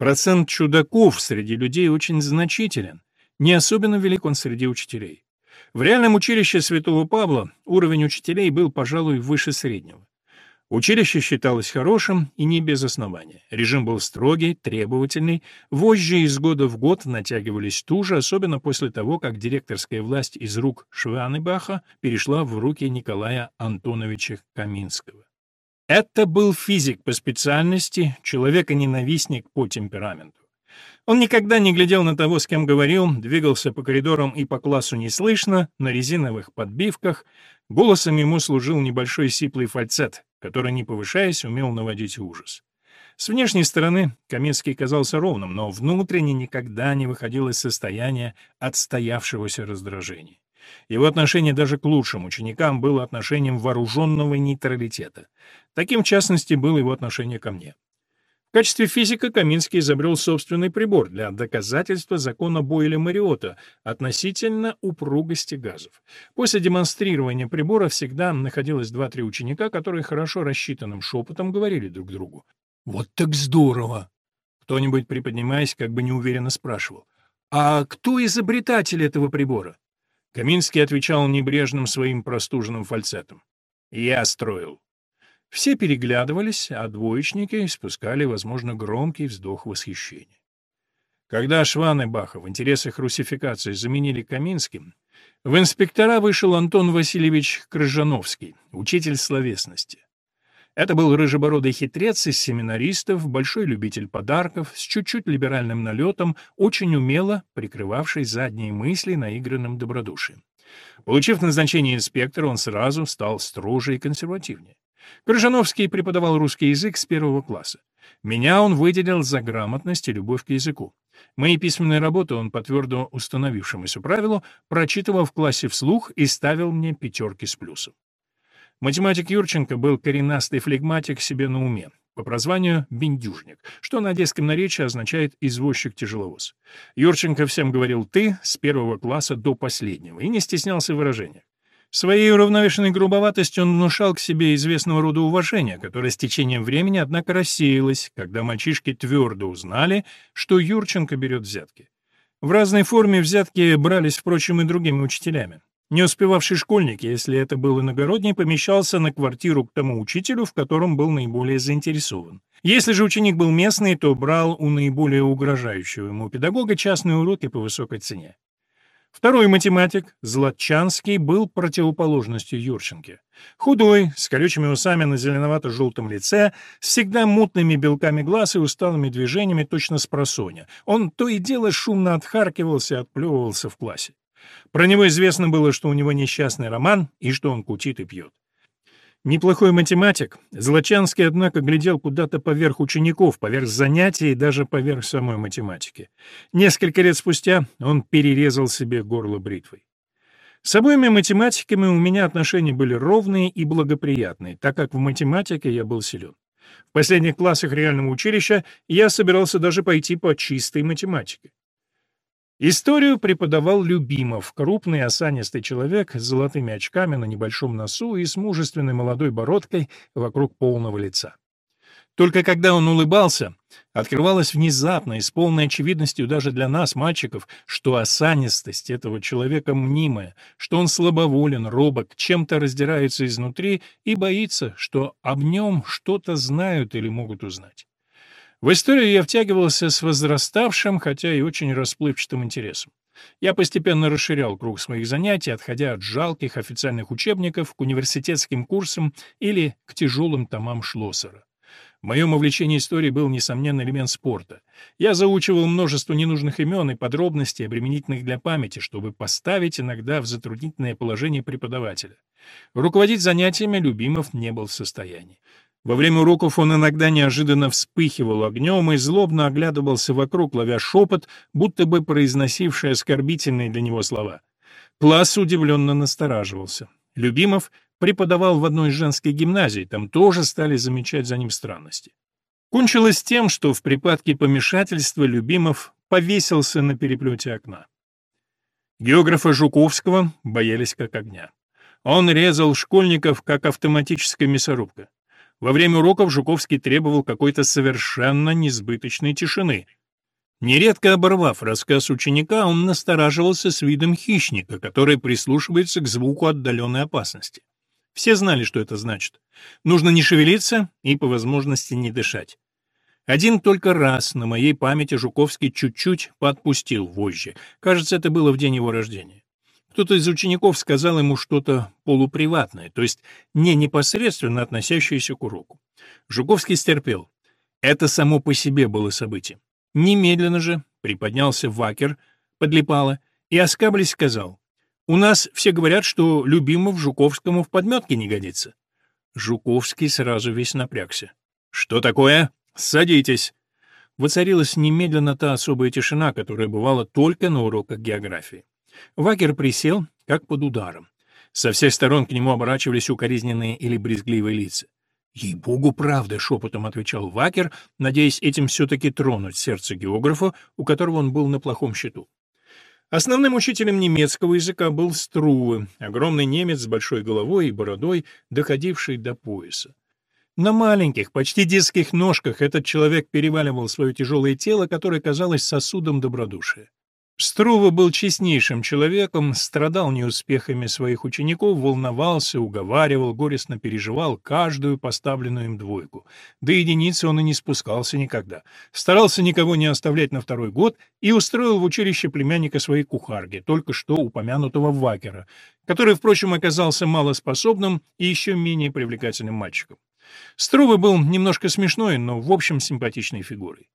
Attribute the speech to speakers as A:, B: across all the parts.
A: Процент чудаков среди людей очень значителен, не особенно велик он среди учителей. В реальном училище Святого Павла уровень учителей был, пожалуй, выше среднего. Училище считалось хорошим и не без основания. Режим был строгий, требовательный, вожжи из года в год натягивались туже, особенно после того, как директорская власть из рук Шванебаха перешла в руки Николая Антоновича Каминского. Это был физик по специальности, человека-ненавистник по темпераменту. Он никогда не глядел на того, с кем говорил, двигался по коридорам и по классу неслышно, на резиновых подбивках. Голосом ему служил небольшой сиплый фальцет, который, не повышаясь, умел наводить ужас. С внешней стороны Каменский казался ровным, но внутренне никогда не выходил из состояния отстоявшегося раздражения. Его отношение даже к лучшим ученикам было отношением вооруженного нейтралитета. Таким, в частности, было его отношение ко мне. В качестве физика Каминский изобрел собственный прибор для доказательства закона Бойля-Мариота относительно упругости газов. После демонстрирования прибора всегда находилось два-три ученика, которые хорошо рассчитанным шепотом говорили друг другу. «Вот так здорово!» Кто-нибудь, приподнимаясь, как бы неуверенно спрашивал. «А кто изобретатель этого прибора?» Каминский отвечал небрежным своим простуженным фальцетом. «Я строил». Все переглядывались, а двоечники испускали, возможно, громкий вздох восхищения. Когда Шван и Баха в интересах русификации заменили Каминским, в инспектора вышел Антон Васильевич Крыжановский, учитель словесности. Это был рыжебородый хитрец из семинаристов, большой любитель подарков, с чуть-чуть либеральным налетом, очень умело прикрывавший задние мысли наигранным добродушием. Получив назначение инспектора, он сразу стал строже и консервативнее. Крыжановский преподавал русский язык с первого класса. Меня он выделил за грамотность и любовь к языку. Мои письменные работы он по твердо установившемуся правилу прочитывал в классе вслух и ставил мне пятерки с плюсом. Математик Юрченко был коренастый флегматик себе на уме, по прозванию «бендюжник», что на одесском наречии означает «извозчик-тяжеловоз». Юрченко всем говорил «ты» с первого класса до последнего и не стеснялся выражения. Своей уравновешенной грубоватостью он внушал к себе известного рода уважение, которое с течением времени, однако, рассеялось, когда мальчишки твердо узнали, что Юрченко берет взятки. В разной форме взятки брались, впрочем, и другими учителями. Не успевавший школьник, если это был иногородний, помещался на квартиру к тому учителю, в котором был наиболее заинтересован. Если же ученик был местный, то брал у наиболее угрожающего ему педагога частные уроки по высокой цене. Второй математик, Златчанский, был противоположностью Юрченке. Худой, с колючими усами на зеленовато-желтом лице, с всегда мутными белками глаз и усталыми движениями точно с просоня. Он то и дело шумно отхаркивался и отплевывался в классе. Про него известно было, что у него несчастный роман и что он кутит и пьет. Неплохой математик, Злочанский, однако, глядел куда-то поверх учеников, поверх занятий и даже поверх самой математики. Несколько лет спустя он перерезал себе горло бритвой. С обоими математиками у меня отношения были ровные и благоприятные, так как в математике я был силен. В последних классах реального училища я собирался даже пойти по чистой математике. Историю преподавал Любимов, крупный осанистый человек с золотыми очками на небольшом носу и с мужественной молодой бородкой вокруг полного лица. Только когда он улыбался, открывалось внезапно и с полной очевидностью даже для нас, мальчиков, что осанистость этого человека мнимая, что он слабоволен, робок, чем-то раздирается изнутри и боится, что об нем что-то знают или могут узнать. В историю я втягивался с возраставшим, хотя и очень расплывчатым интересом. Я постепенно расширял круг своих занятий, отходя от жалких официальных учебников к университетским курсам или к тяжелым томам Шлоссера. В моем увлечении историей был, несомненно, элемент спорта. Я заучивал множество ненужных имен и подробностей, обременительных для памяти, чтобы поставить иногда в затруднительное положение преподавателя. Руководить занятиями Любимов не был в состоянии. Во время уроков он иногда неожиданно вспыхивал огнем и злобно оглядывался вокруг, ловя шепот, будто бы произносивший оскорбительные для него слова. Класс удивленно настораживался. Любимов преподавал в одной из женских гимназий, там тоже стали замечать за ним странности. Кончилось тем, что в припадке помешательства Любимов повесился на переплете окна. Географа Жуковского боялись как огня. Он резал школьников, как автоматическая мясорубка. Во время уроков Жуковский требовал какой-то совершенно несбыточной тишины. Нередко оборвав рассказ ученика, он настораживался с видом хищника, который прислушивается к звуку отдаленной опасности. Все знали, что это значит. Нужно не шевелиться и, по возможности, не дышать. Один только раз на моей памяти Жуковский чуть-чуть подпустил вожжи. Кажется, это было в день его рождения. Кто-то из учеников сказал ему что-то полуприватное, то есть не непосредственно относящееся к уроку. Жуковский стерпел. Это само по себе было событием. Немедленно же приподнялся Вакер, подлипало, и, оскаблясь, сказал, «У нас все говорят, что любимов Жуковскому в подметке не годится». Жуковский сразу весь напрягся. «Что такое? Садитесь!» Воцарилась немедленно та особая тишина, которая бывала только на уроках географии. Вакер присел, как под ударом. Со всех сторон к нему оборачивались укоризненные или брезгливые лица. «Ей-богу, правда!» — шепотом отвечал Вакер, надеясь этим все-таки тронуть сердце географа, у которого он был на плохом счету. Основным учителем немецкого языка был Струве, огромный немец с большой головой и бородой, доходивший до пояса. На маленьких, почти детских ножках этот человек переваливал свое тяжелое тело, которое казалось сосудом добродушия. Струва был честнейшим человеком, страдал неуспехами своих учеников, волновался, уговаривал, горестно переживал каждую поставленную им двойку. До единицы он и не спускался никогда. Старался никого не оставлять на второй год и устроил в училище племянника своей кухарги, только что упомянутого Вакера, который, впрочем, оказался малоспособным и еще менее привлекательным мальчиком. Струва был немножко смешной, но в общем симпатичной фигурой.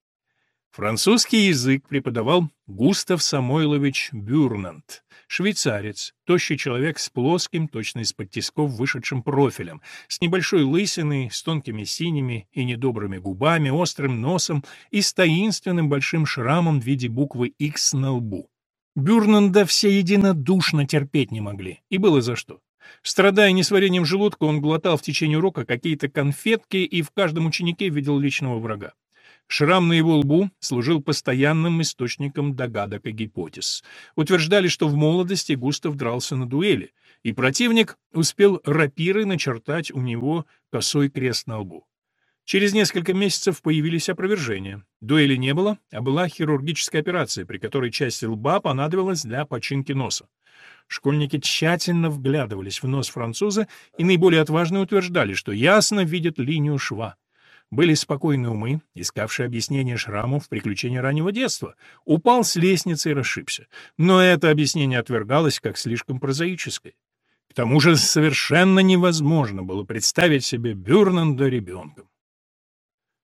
A: Французский язык преподавал Густав Самойлович Бюрнант, швейцарец, тощий человек с плоским, точно из-под тисков вышедшим профилем, с небольшой лысиной, с тонкими синими и недобрыми губами, острым носом и с таинственным большим шрамом в виде буквы X на лбу. Бюрнанда все единодушно терпеть не могли, и было за что. Страдая несварением желудка, он глотал в течение урока какие-то конфетки и в каждом ученике видел личного врага. Шрам на его лбу служил постоянным источником догадок и гипотез. Утверждали, что в молодости Густав дрался на дуэли, и противник успел рапирой начертать у него косой крест на лбу. Через несколько месяцев появились опровержения. Дуэли не было, а была хирургическая операция, при которой часть лба понадобилась для починки носа. Школьники тщательно вглядывались в нос француза и наиболее отважно утверждали, что ясно видят линию шва. Были спокойные умы, искавшие объяснение шраму в приключении раннего детства. Упал с лестницы и расшибся. Но это объяснение отвергалось как слишком прозаическое. К тому же совершенно невозможно было представить себе Бюрнанда ребенком.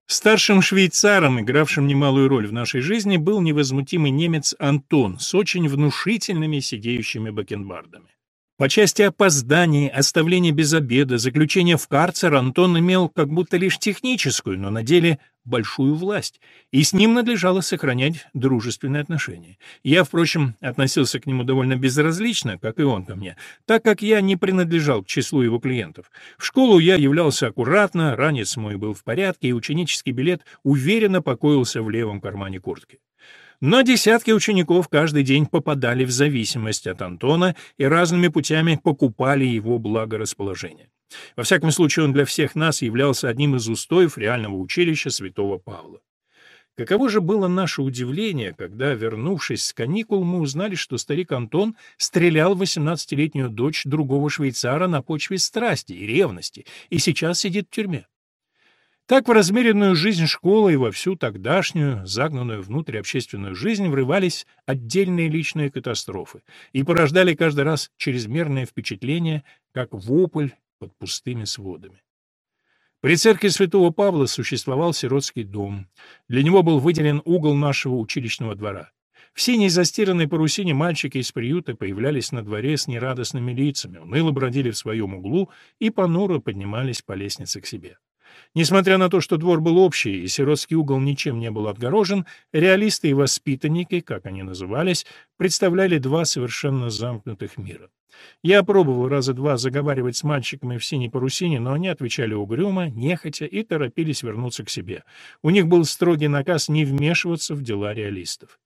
A: Старшим швейцаром, игравшим немалую роль в нашей жизни, был невозмутимый немец Антон с очень внушительными сидеющими бакенбардами. По части опозданий, оставления без обеда, заключения в карцер Антон имел как будто лишь техническую, но на деле большую власть, и с ним надлежало сохранять дружественные отношения. Я, впрочем, относился к нему довольно безразлично, как и он ко мне, так как я не принадлежал к числу его клиентов. В школу я являлся аккуратно, ранец мой был в порядке, и ученический билет уверенно покоился в левом кармане куртки. Но десятки учеников каждый день попадали в зависимость от Антона и разными путями покупали его благорасположение. Во всяком случае, он для всех нас являлся одним из устоев реального училища святого Павла. Каково же было наше удивление, когда, вернувшись с каникул, мы узнали, что старик Антон стрелял в 18-летнюю дочь другого швейцара на почве страсти и ревности, и сейчас сидит в тюрьме. Так в размеренную жизнь школы и во всю тогдашнюю, загнанную внутрь общественную жизнь врывались отдельные личные катастрофы и порождали каждый раз чрезмерное впечатление, как вопль под пустыми сводами. При церкви святого Павла существовал сиротский дом. Для него был выделен угол нашего училищного двора. В синей застиранной парусине мальчики из приюта появлялись на дворе с нерадостными лицами, уныло бродили в своем углу и понуро поднимались по лестнице к себе. Несмотря на то, что двор был общий и сиротский угол ничем не был отгорожен, реалисты и воспитанники, как они назывались, представляли два совершенно замкнутых мира. Я пробовал раза два заговаривать с мальчиками в синей парусине, но они отвечали угрюмо, нехотя и торопились вернуться к себе. У них был строгий наказ не вмешиваться в дела реалистов.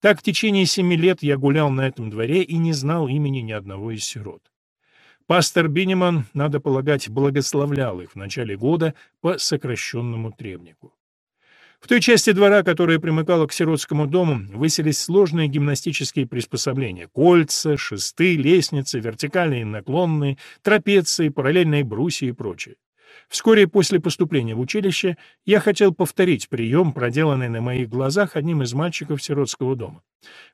A: Так в течение семи лет я гулял на этом дворе и не знал имени ни одного из сирот. Пастор Биниман, надо полагать, благословлял их в начале года по сокращенному требнику. В той части двора, которая примыкала к сиротскому дому, выселись сложные гимнастические приспособления — кольца, шесты, лестницы, вертикальные и наклонные, трапеции, параллельные брусья и прочее. Вскоре после поступления в училище я хотел повторить прием, проделанный на моих глазах одним из мальчиков сиротского дома.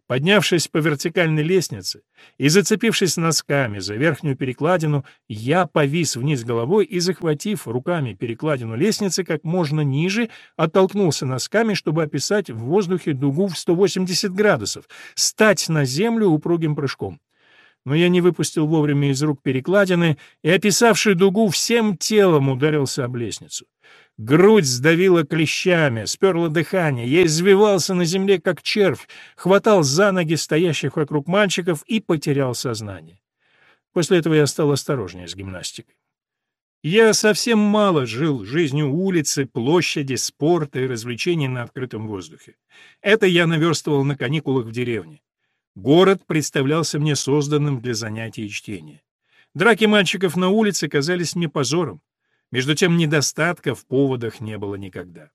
A: Поднявшись по вертикальной лестнице и зацепившись носками за верхнюю перекладину, я повис вниз головой и, захватив руками перекладину лестницы как можно ниже, оттолкнулся носками, чтобы описать в воздухе дугу в 180 градусов, стать на землю упругим прыжком но я не выпустил вовремя из рук перекладины и, описавший дугу, всем телом ударился об лестницу. Грудь сдавила клещами, сперла дыхание, я извивался на земле, как червь, хватал за ноги стоящих вокруг мальчиков и потерял сознание. После этого я стал осторожнее с гимнастикой. Я совсем мало жил жизнью улицы, площади, спорта и развлечений на открытом воздухе. Это я наверстывал на каникулах в деревне. Город представлялся мне созданным для занятий чтения. Драки мальчиков на улице казались мне позором. Между тем недостатка в поводах не было никогда.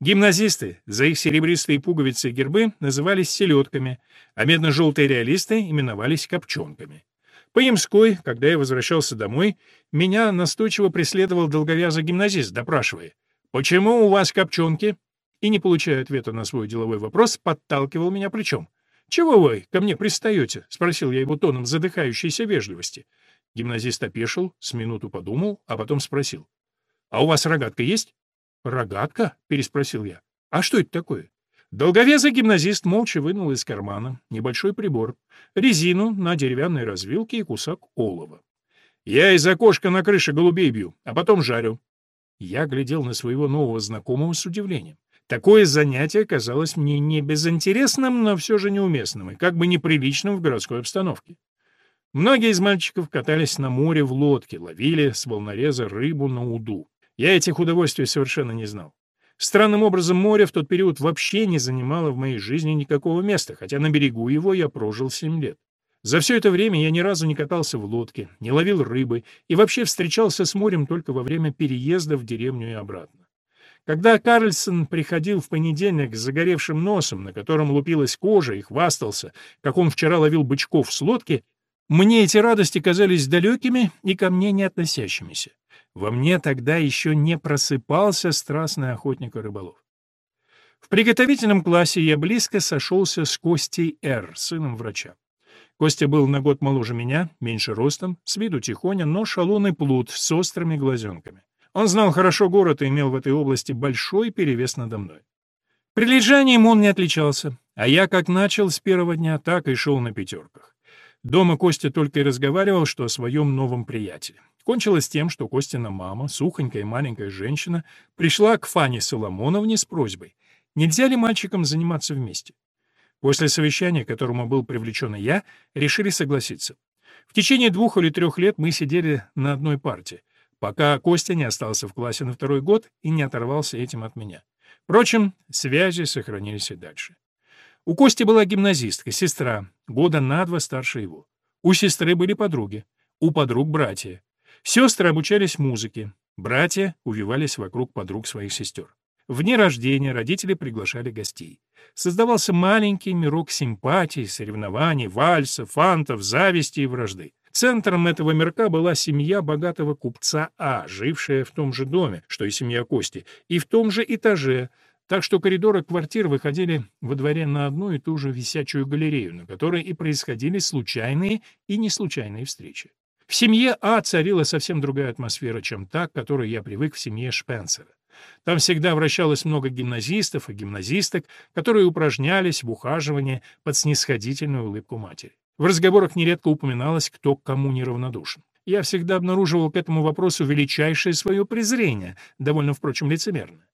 A: Гимназисты за их серебристые пуговицы и гербы назывались селедками, а медно-желтые реалисты именовались копченками. По Ямской, когда я возвращался домой, меня настойчиво преследовал долговязый гимназист, допрашивая, «Почему у вас копченки?» И, не получая ответа на свой деловой вопрос, подталкивал меня плечом. «Чего вы ко мне пристаете?» — спросил я его тоном задыхающейся вежливости. Гимназист опешил, с минуту подумал, а потом спросил. «А у вас рогатка есть?» «Рогатка?» — переспросил я. «А что это такое?» Долговязый гимназист молча вынул из кармана небольшой прибор, резину на деревянной развилке и кусок олова. «Я из окошка на крыше голубей бью, а потом жарю». Я глядел на своего нового знакомого с удивлением. Такое занятие казалось мне не безинтересным, но все же неуместным и как бы неприличным в городской обстановке. Многие из мальчиков катались на море в лодке, ловили с волнореза рыбу на уду. Я этих удовольствий совершенно не знал. Странным образом море в тот период вообще не занимало в моей жизни никакого места, хотя на берегу его я прожил семь лет. За все это время я ни разу не катался в лодке, не ловил рыбы и вообще встречался с морем только во время переезда в деревню и обратно. Когда Карлсон приходил в понедельник с загоревшим носом, на котором лупилась кожа, и хвастался, как он вчера ловил бычков с лодки, мне эти радости казались далекими и ко мне не относящимися. Во мне тогда еще не просыпался страстный охотник и рыболов. В приготовительном классе я близко сошелся с Костей Р., сыном врача. Костя был на год моложе меня, меньше ростом, с виду тихоня, но шалун плут с острыми глазенками. Он знал хорошо город и имел в этой области большой перевес надо мной. Прилежанием он не отличался, а я как начал с первого дня, так и шел на пятерках. Дома Костя только и разговаривал, что о своем новом приятеле. Кончилось тем, что Костина мама, сухонькая маленькая женщина, пришла к Фане Соломоновне с просьбой, нельзя ли мальчикам заниматься вместе. После совещания, к которому был привлечен и я, решили согласиться. В течение двух или трех лет мы сидели на одной партии, пока Костя не остался в классе на второй год и не оторвался этим от меня. Впрочем, связи сохранились и дальше. У Кости была гимназистка, сестра, года на два старше его. У сестры были подруги, у подруг братья. Сестры обучались музыке, братья увивались вокруг подруг своих сестер. В дни рождения родители приглашали гостей. Создавался маленький мирок симпатий, соревнований, вальсов, фантов, зависти и вражды. Центром этого мирка была семья богатого купца А, жившая в том же доме, что и семья Кости, и в том же этаже, так что коридоры квартир выходили во дворе на одну и ту же висячую галерею, на которой и происходили случайные и неслучайные встречи. В семье А царила совсем другая атмосфера, чем та, к которой я привык в семье Шпенсера. Там всегда вращалось много гимназистов и гимназисток, которые упражнялись в ухаживании под снисходительную улыбку матери. В разговорах нередко упоминалось, кто к кому неравнодушен. Я всегда обнаруживал к этому вопросу величайшее свое презрение, довольно, впрочем, лицемерное.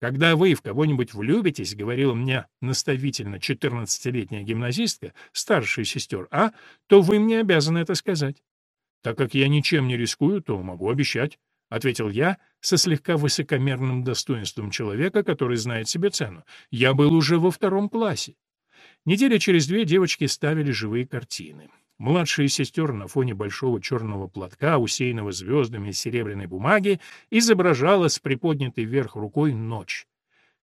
A: «Когда вы в кого-нибудь влюбитесь, — говорила мне наставительно четырнадцатилетняя гимназистка, старшая сестер А, — то вы мне обязаны это сказать. Так как я ничем не рискую, то могу обещать, — ответил я со слегка высокомерным достоинством человека, который знает себе цену. Я был уже во втором классе. Недели через две девочки ставили живые картины. Младшая из сестер на фоне большого черного платка, усеянного звездами из серебряной бумаги, изображала с приподнятой вверх рукой ночь.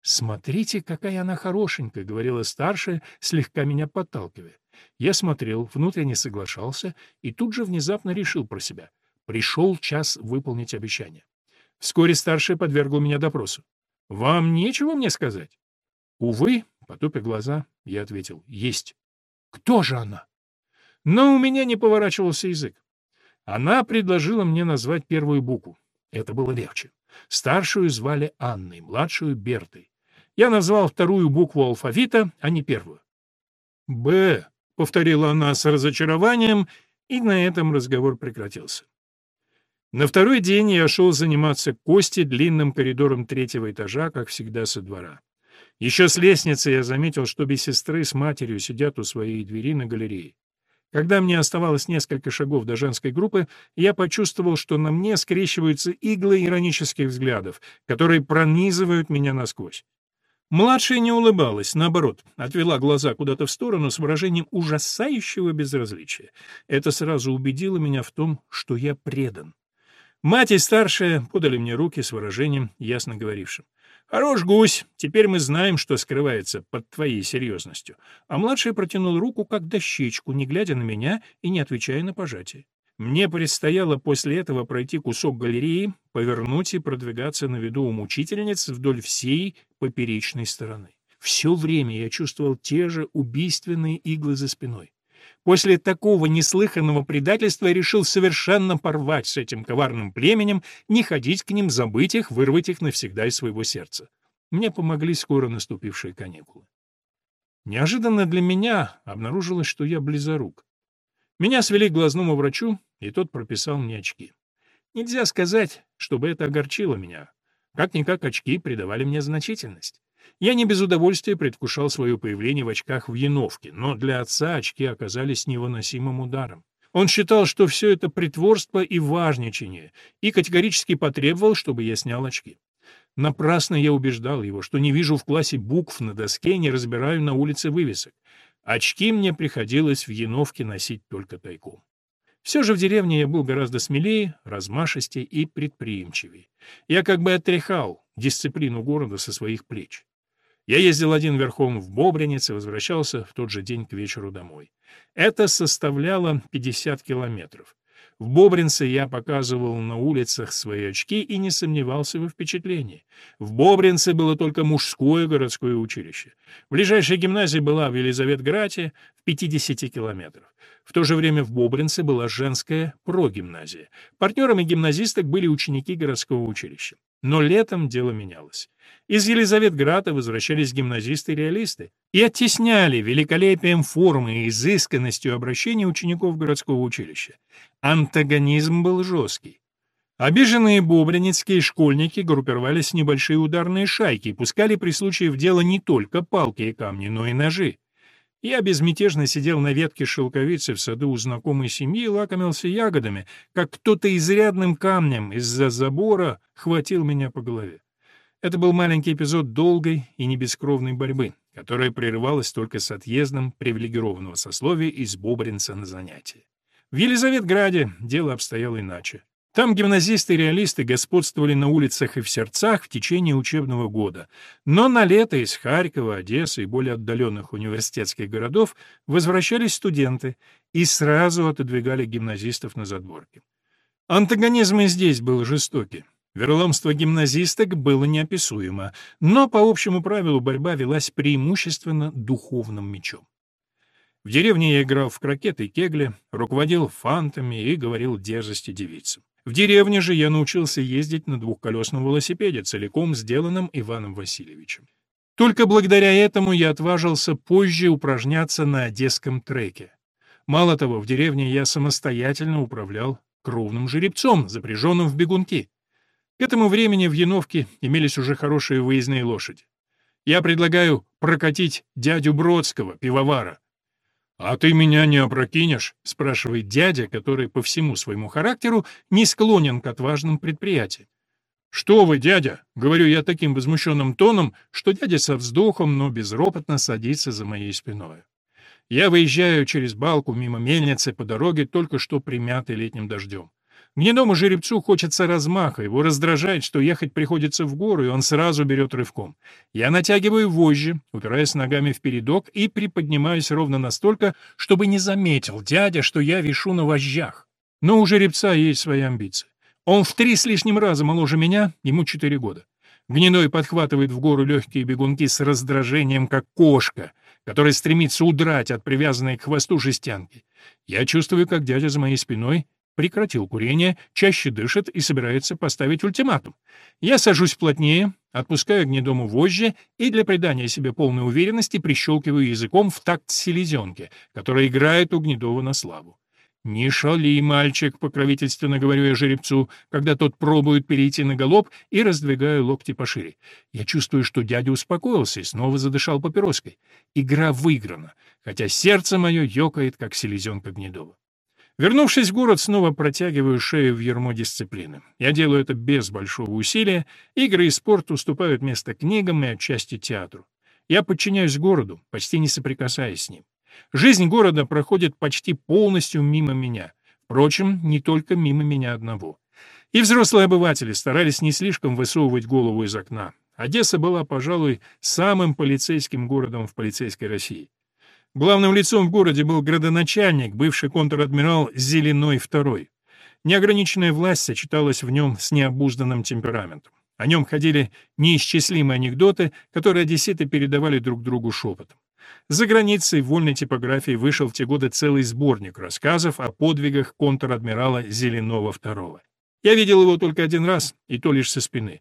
A: «Смотрите, какая она хорошенькая», — говорила старшая, слегка меня подталкивая. Я смотрел, внутренне соглашался и тут же внезапно решил про себя. Пришел час выполнить обещание. Вскоре старшая подвергла меня допросу. «Вам нечего мне сказать?» «Увы», — потупя глаза, я ответил, «есть». «Кто же она?» Но у меня не поворачивался язык. Она предложила мне назвать первую букву. Это было легче. Старшую звали Анной, младшую — Бертой. Я назвал вторую букву алфавита, а не первую. «Б», — повторила она с разочарованием, и на этом разговор прекратился. На второй день я шел заниматься Кости длинным коридором третьего этажа, как всегда, со двора. Еще с лестницы я заметил, что без сестры с матерью сидят у своей двери на галерее. Когда мне оставалось несколько шагов до женской группы, я почувствовал, что на мне скрещиваются иглы иронических взглядов, которые пронизывают меня насквозь. Младшая не улыбалась, наоборот, отвела глаза куда-то в сторону с выражением ужасающего безразличия. Это сразу убедило меня в том, что я предан. Мать и старшая подали мне руки с выражением, ясно говорившим. «Хорош гусь, теперь мы знаем, что скрывается под твоей серьезностью». А младший протянул руку, как дощечку, не глядя на меня и не отвечая на пожатие. Мне предстояло после этого пройти кусок галереи, повернуть и продвигаться на виду у мучительниц вдоль всей поперечной стороны. Все время я чувствовал те же убийственные иглы за спиной. После такого неслыханного предательства я решил совершенно порвать с этим коварным племенем, не ходить к ним, забыть их, вырвать их навсегда из своего сердца. Мне помогли скоро наступившие каникулы. Неожиданно для меня обнаружилось, что я близорук. Меня свели к глазному врачу, и тот прописал мне очки. Нельзя сказать, чтобы это огорчило меня. Как-никак очки придавали мне значительность. Я не без удовольствия предвкушал свое появление в очках в Яновке, но для отца очки оказались невыносимым ударом. Он считал, что все это притворство и важничание, и категорически потребовал, чтобы я снял очки. Напрасно я убеждал его, что не вижу в классе букв на доске, не разбираю на улице вывесок. Очки мне приходилось в Яновке носить только тайком. Все же в деревне я был гораздо смелее, размашистее и предприимчивее. Я как бы отряхал дисциплину города со своих плеч. Я ездил один верхом в Бобринец и возвращался в тот же день к вечеру домой. Это составляло 50 километров. В Бобринце я показывал на улицах свои очки и не сомневался во впечатлении. В Бобринце было только мужское городское училище. Ближайшая гимназия была в Елизаветграте в 50 километрах. В то же время в Бобринце была женская прогимназия. Партнерами гимназисток были ученики городского училища. Но летом дело менялось. Из Елизаветграда возвращались гимназисты-реалисты и оттесняли великолепием формы и изысканностью обращения учеников городского училища. Антагонизм был жесткий. Обиженные бобринецкие школьники группировались в небольшие ударные шайки и пускали при случае в дело не только палки и камни, но и ножи. Я безмятежно сидел на ветке шелковицы в саду у знакомой семьи и лакомился ягодами, как кто-то изрядным камнем из-за забора хватил меня по голове. Это был маленький эпизод долгой и небескровной борьбы, которая прерывалась только с отъездом привилегированного сословия из Бобринца на занятия. В Елизаветграде дело обстояло иначе. Там гимназисты и реалисты господствовали на улицах и в сердцах в течение учебного года, но на лето из Харькова, Одессы и более отдаленных университетских городов возвращались студенты и сразу отодвигали гимназистов на задворки. Антагонизм и здесь был жестокий. Вероломство гимназисток было неописуемо, но по общему правилу борьба велась преимущественно духовным мечом. В деревне я играл в крокет и кегли, руководил фантами и говорил дерзости девицам. В деревне же я научился ездить на двухколесном велосипеде, целиком сделанном Иваном Васильевичем. Только благодаря этому я отважился позже упражняться на одесском треке. Мало того, в деревне я самостоятельно управлял кровным жеребцом, запряженным в бегунки. К этому времени в Яновке имелись уже хорошие выездные лошади. Я предлагаю прокатить дядю Бродского, пивовара. «А ты меня не опрокинешь?» — спрашивает дядя, который по всему своему характеру не склонен к отважным предприятиям. «Что вы, дядя?» — говорю я таким возмущенным тоном, что дядя со вздохом, но безропотно садится за моей спиной. Я выезжаю через балку мимо мельницы по дороге, только что примятой летним дождем. Гнедому жеребцу хочется размаха, его раздражает, что ехать приходится в гору, и он сразу берет рывком. Я натягиваю вожжи, упираясь ногами в передок и приподнимаюсь ровно настолько, чтобы не заметил дядя, что я вишу на вожжах. Но у жеребца есть свои амбиции. Он в три с лишним раза моложе меня, ему четыре года. Гнедой подхватывает в гору легкие бегунки с раздражением, как кошка, которая стремится удрать от привязанной к хвосту жестянки. Я чувствую, как дядя за моей спиной прекратил курение, чаще дышит и собирается поставить ультиматум. Я сажусь плотнее, отпускаю гнедому вожжи и для придания себе полной уверенности прищелкиваю языком в такт селезенки, которая играет у гнедого на славу. «Не шали, мальчик», — покровительственно говорю я жеребцу, когда тот пробует перейти на галоп и раздвигаю локти пошире. Я чувствую, что дядя успокоился и снова задышал папироской. Игра выиграна, хотя сердце мое ёкает, как селезенка гнедова. Вернувшись в город, снова протягиваю шею в ермо дисциплины. Я делаю это без большого усилия. Игры и спорт уступают место книгам и отчасти театру. Я подчиняюсь городу, почти не соприкасаясь с ним. Жизнь города проходит почти полностью мимо меня. Впрочем, не только мимо меня одного. И взрослые обыватели старались не слишком высовывать голову из окна. Одесса была, пожалуй, самым полицейским городом в полицейской России. Главным лицом в городе был градоначальник, бывший контр-адмирал Зеленой II. Неограниченная власть сочеталась в нем с необузданным темпераментом. О нем ходили неисчислимые анекдоты, которые одесситы передавали друг другу шепотом. За границей вольной типографии вышел в те годы целый сборник рассказов о подвигах контр-адмирала Зеленого II. Я видел его только один раз, и то лишь со спины.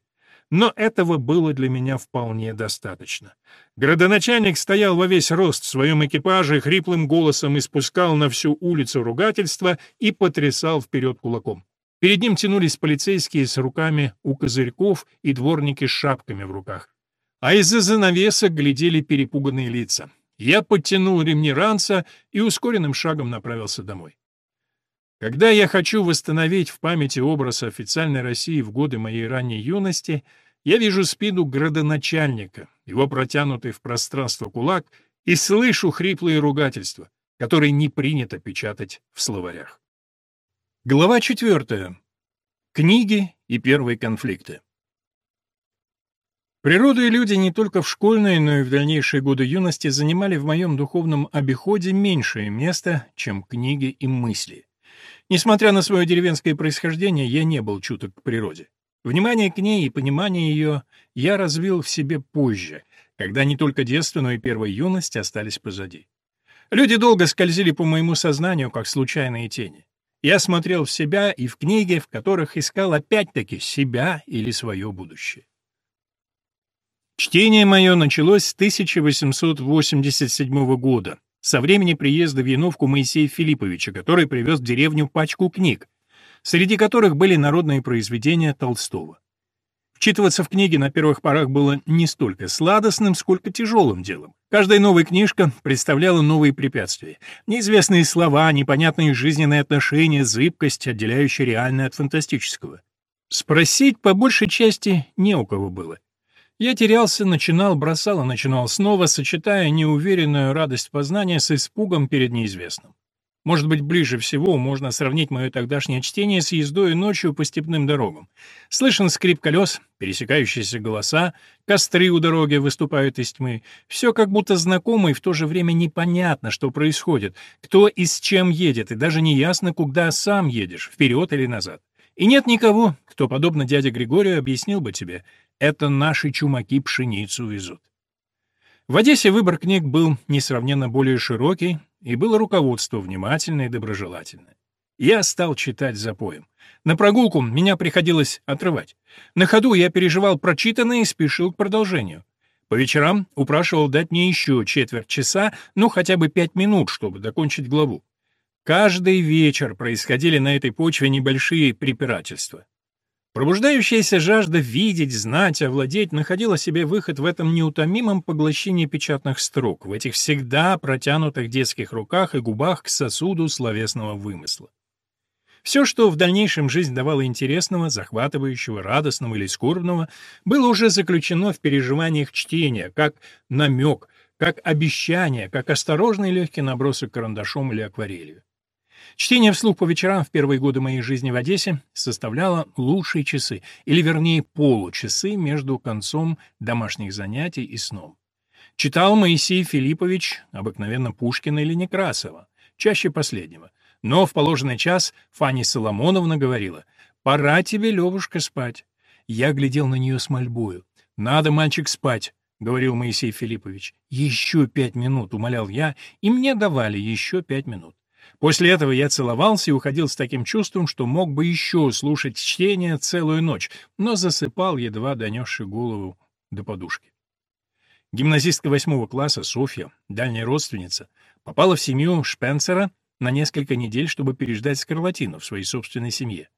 A: Но этого было для меня вполне достаточно. Градоначальник стоял во весь рост в своем экипаже, хриплым голосом испускал на всю улицу ругательства и потрясал вперед кулаком. Перед ним тянулись полицейские с руками у козырьков и дворники с шапками в руках. А из-за занавесок глядели перепуганные лица. Я подтянул ремни ранца и ускоренным шагом направился домой. Когда я хочу восстановить в памяти образ официальной России в годы моей ранней юности, я вижу спину градоначальника, его протянутый в пространство кулак, и слышу хриплые ругательства, которые не принято печатать в словарях. Глава четвертая. Книги и первые конфликты. Природа и люди не только в школьные, но и в дальнейшие годы юности занимали в моем духовном обиходе меньшее место, чем книги и мысли. Несмотря на свое деревенское происхождение, я не был чуток к природе. Внимание к ней и понимание ее я развил в себе позже, когда не только детство, но и первая юность остались позади. Люди долго скользили по моему сознанию, как случайные тени. Я смотрел в себя и в книги, в которых искал опять-таки себя или свое будущее. Чтение мое началось с 1887 года, со времени приезда в Яновку Моисея Филипповича, который привез в деревню пачку книг, среди которых были народные произведения Толстого. Вчитываться в книги на первых порах было не столько сладостным, сколько тяжелым делом. Каждая новая книжка представляла новые препятствия. Неизвестные слова, непонятные жизненные отношения, зыбкость, отделяющая реальное от фантастического. Спросить по большей части не у кого было. Я терялся, начинал, бросал и начинал снова, сочетая неуверенную радость познания с испугом перед неизвестным. Может быть, ближе всего можно сравнить мое тогдашнее чтение с ездой ночью по степным дорогам. Слышен скрип колес, пересекающиеся голоса, костры у дороги выступают из тьмы. Все как будто знакомо и в то же время непонятно, что происходит, кто и с чем едет, и даже не ясно, куда сам едешь, вперед или назад. И нет никого, кто, подобно дяде Григорию, объяснил бы тебе, это наши чумаки пшеницу везут. В Одессе выбор книг был несравненно более широкий, и было руководство внимательное и доброжелательное. Я стал читать запоем. На прогулку меня приходилось отрывать. На ходу я переживал прочитанное и спешил к продолжению. По вечерам упрашивал дать мне еще четверть часа, ну хотя бы пять минут, чтобы закончить главу. Каждый вечер происходили на этой почве небольшие препирательства. Пробуждающаяся жажда видеть, знать, овладеть находила себе выход в этом неутомимом поглощении печатных строк, в этих всегда протянутых детских руках и губах к сосуду словесного вымысла. Все, что в дальнейшем жизнь давала интересного, захватывающего, радостного или скорбного, было уже заключено в переживаниях чтения, как намек, как обещание, как осторожный легкий набросок карандашом или акварелью. Чтение вслух по вечерам в первые годы моей жизни в Одессе составляло лучшие часы, или вернее получасы между концом домашних занятий и сном. Читал Моисей Филиппович, обыкновенно Пушкина или Некрасова, чаще последнего. Но в положенный час Фанни Соломоновна говорила «Пора тебе, Левушка, спать». Я глядел на нее с мольбою. «Надо, мальчик, спать», — говорил Моисей Филиппович. «Еще пять минут», — умолял я, и мне давали еще пять минут. После этого я целовался и уходил с таким чувством, что мог бы еще слушать чтение целую ночь, но засыпал, едва донесший голову до подушки. Гимназистка восьмого класса Софья, дальняя родственница, попала в семью Шпенсера на несколько недель, чтобы переждать скарлатину в своей собственной семье.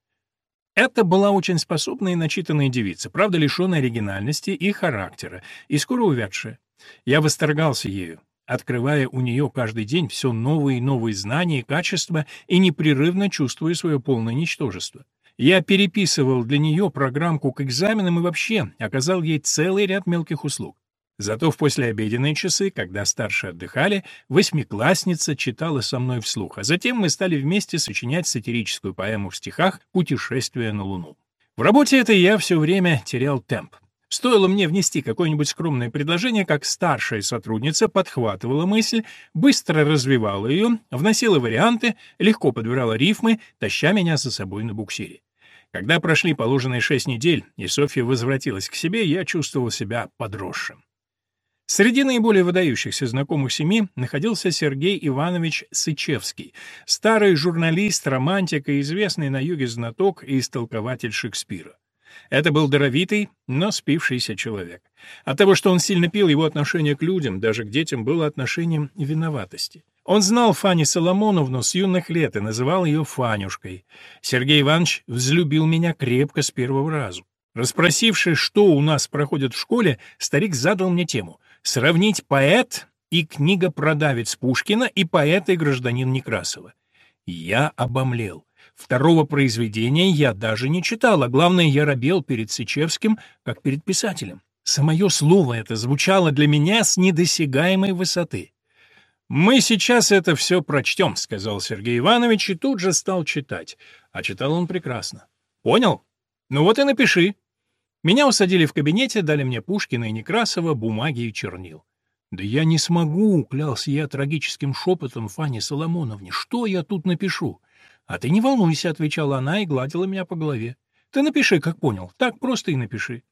A: Это была очень способная и начитанная девица, правда, лишенная оригинальности и характера, и скоро увядшая. Я восторгался ею, открывая у нее каждый день все новые и новые знания и качества и непрерывно чувствуя свое полное ничтожество. Я переписывал для нее программку к экзаменам и вообще оказал ей целый ряд мелких услуг. Зато в послеобеденные часы, когда старшие отдыхали, восьмиклассница читала со мной вслух, а затем мы стали вместе сочинять сатирическую поэму в стихах «Путешествие на Луну». В работе этой я все время терял темп. Стоило мне внести какое-нибудь скромное предложение, как старшая сотрудница подхватывала мысль, быстро развивала ее, вносила варианты, легко подбирала рифмы, таща меня за собой на буксире. Когда прошли положенные шесть недель, и Софья возвратилась к себе, я чувствовал себя подросшим. Среди наиболее выдающихся знакомых семьи находился Сергей Иванович Сычевский, старый журналист, романтик и известный на юге знаток и истолкователь Шекспира. Это был даровитый, но спившийся человек. От того, что он сильно пил, его отношение к людям, даже к детям, было отношением виноватости. Он знал Фани Соломоновну с юных лет и называл ее Фанюшкой. Сергей Иванович взлюбил меня крепко с первого раза. Распросившись, что у нас проходит в школе, старик задал мне тему — сравнить поэт и книга-продавец Пушкина и поэта и гражданин Некрасова. Я обомлел. Второго произведения я даже не читал, а главное, я робел перед Сычевским, как перед писателем. Самое слово это звучало для меня с недосягаемой высоты. «Мы сейчас это все прочтем», — сказал Сергей Иванович и тут же стал читать. А читал он прекрасно. «Понял? Ну вот и напиши». Меня усадили в кабинете, дали мне Пушкина и Некрасова, бумаги и чернил. «Да я не смогу», — клялся я трагическим шепотом Фане Соломоновне. «Что я тут напишу?» «А ты не волнуйся», — отвечала она и гладила меня по голове. «Ты напиши, как понял. Так просто и напиши».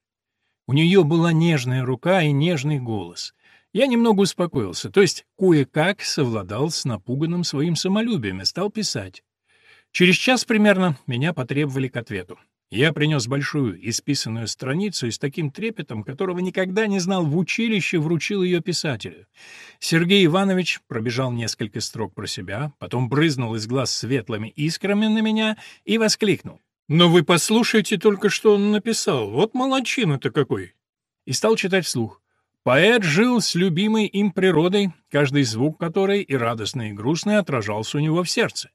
A: У нее была нежная рука и нежный голос. Я немного успокоился, то есть кое-как совладал с напуганным своим самолюбием и стал писать. Через час примерно меня потребовали к ответу. Я принес большую исписанную страницу и с таким трепетом, которого никогда не знал в училище, вручил ее писателю. Сергей Иванович пробежал несколько строк про себя, потом брызнул из глаз светлыми искрами на меня и воскликнул. «Но вы послушайте только, что он написал. Вот молодчина-то какой!» И стал читать вслух. Поэт жил с любимой им природой, каждый звук которой, и радостный, и грустный, отражался у него в сердце.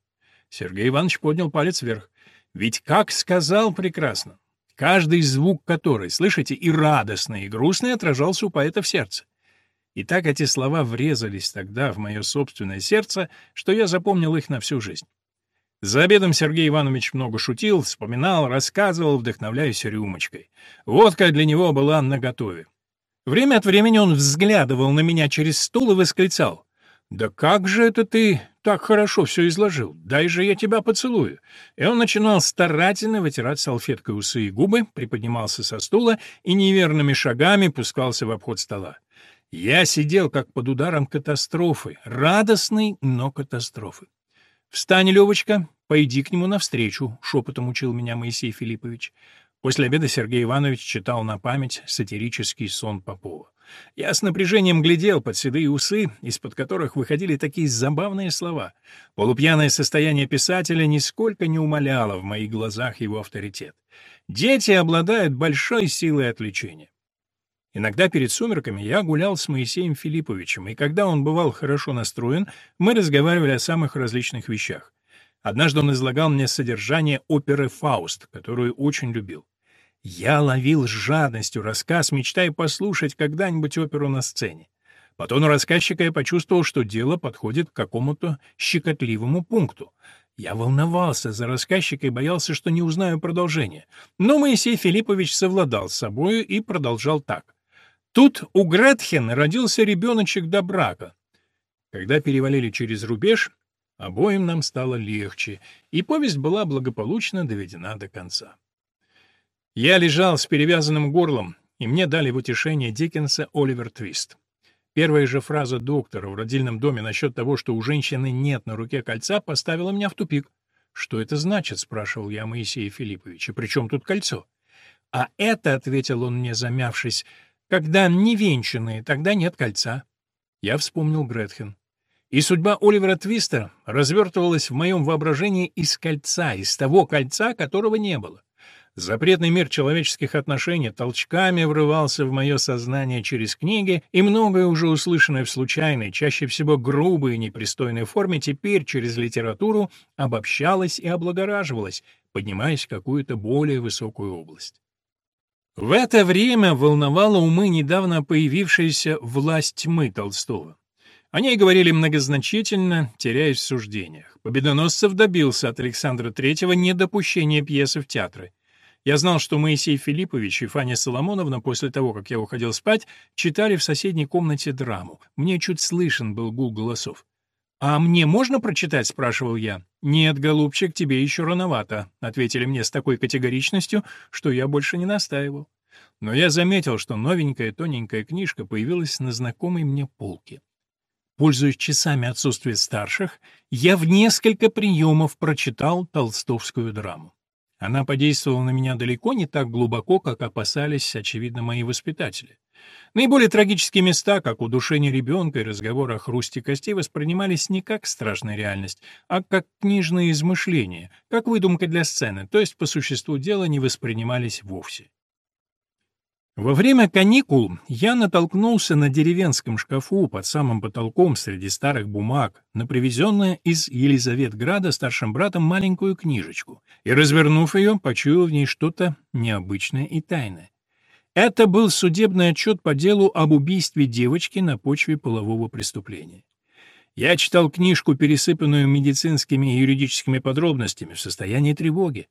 A: Сергей Иванович поднял палец вверх. Ведь как сказал прекрасно, каждый звук которой, слышите, и радостный, и грустный отражался у поэта в сердце. И так эти слова врезались тогда в мое собственное сердце, что я запомнил их на всю жизнь. За обедом Сергей Иванович много шутил, вспоминал, рассказывал, вдохновляясь рюмочкой. Водка для него была наготове. Время от времени он взглядывал на меня через стол и восклицал. «Да как же это ты так хорошо все изложил? Дай же я тебя поцелую». И он начинал старательно вытирать салфеткой усы и губы, приподнимался со стула и неверными шагами пускался в обход стола. Я сидел как под ударом катастрофы, радостной, но катастрофы. «Встань, Левочка, пойди к нему навстречу», — шепотом учил меня Моисей Филиппович. После обеда Сергей Иванович читал на память сатирический сон Попова. Я с напряжением глядел под седые усы, из-под которых выходили такие забавные слова. Полупьяное состояние писателя нисколько не умаляло в моих глазах его авторитет. Дети обладают большой силой отвлечения. Иногда перед сумерками я гулял с Моисеем Филипповичем, и когда он бывал хорошо настроен, мы разговаривали о самых различных вещах. Однажды он излагал мне содержание оперы «Фауст», которую очень любил. Я ловил с жадностью рассказ, мечтая послушать когда-нибудь оперу на сцене. По тону рассказчика я почувствовал, что дело подходит к какому-то щекотливому пункту. Я волновался за рассказчика и боялся, что не узнаю продолжение. Но Моисей Филиппович совладал с собою и продолжал так. Тут у Гретхен родился ребеночек до брака. Когда перевалили через рубеж, обоим нам стало легче, и повесть была благополучно доведена до конца. Я лежал с перевязанным горлом, и мне дали в утешение Диккенса Оливер Твист. Первая же фраза доктора в родильном доме насчет того, что у женщины нет на руке кольца, поставила меня в тупик. «Что это значит?» — спрашивал я Моисея Филипповича. «При чем тут кольцо?» «А это», — ответил он мне, замявшись, — «когда не венчанные, тогда нет кольца». Я вспомнил Гретхен. И судьба Оливера Твистера развертывалась в моем воображении из кольца, из того кольца, которого не было. Запретный мир человеческих отношений толчками врывался в мое сознание через книги, и многое уже услышанное в случайной, чаще всего грубой и непристойной форме, теперь через литературу обобщалось и облагораживалось, поднимаясь в какую-то более высокую область. В это время волновала умы недавно появившаяся власть тьмы Толстого. О ней говорили многозначительно, теряясь в суждениях. Победоносцев добился от Александра III недопущения пьесы в театры. Я знал, что Моисей Филиппович и Фаня Соломоновна после того, как я уходил спать, читали в соседней комнате драму. Мне чуть слышен был гул голосов. «А мне можно прочитать?» — спрашивал я. «Нет, голубчик, тебе еще рановато», — ответили мне с такой категоричностью, что я больше не настаивал. Но я заметил, что новенькая тоненькая книжка появилась на знакомой мне полке. Пользуясь часами отсутствия старших, я в несколько приемов прочитал толстовскую драму. Она подействовала на меня далеко не так глубоко, как опасались, очевидно, мои воспитатели. Наиболее трагические места, как удушение ребенка и разговор о хрусте костей, воспринимались не как страшная реальность, а как книжные измышления, как выдумка для сцены, то есть по существу дела не воспринимались вовсе. Во время каникул я натолкнулся на деревенском шкафу под самым потолком среди старых бумаг на привезенное из Елизаветграда старшим братом маленькую книжечку и, развернув ее, почуял в ней что-то необычное и тайное. Это был судебный отчет по делу об убийстве девочки на почве полового преступления. Я читал книжку, пересыпанную медицинскими и юридическими подробностями, в состоянии тревоги.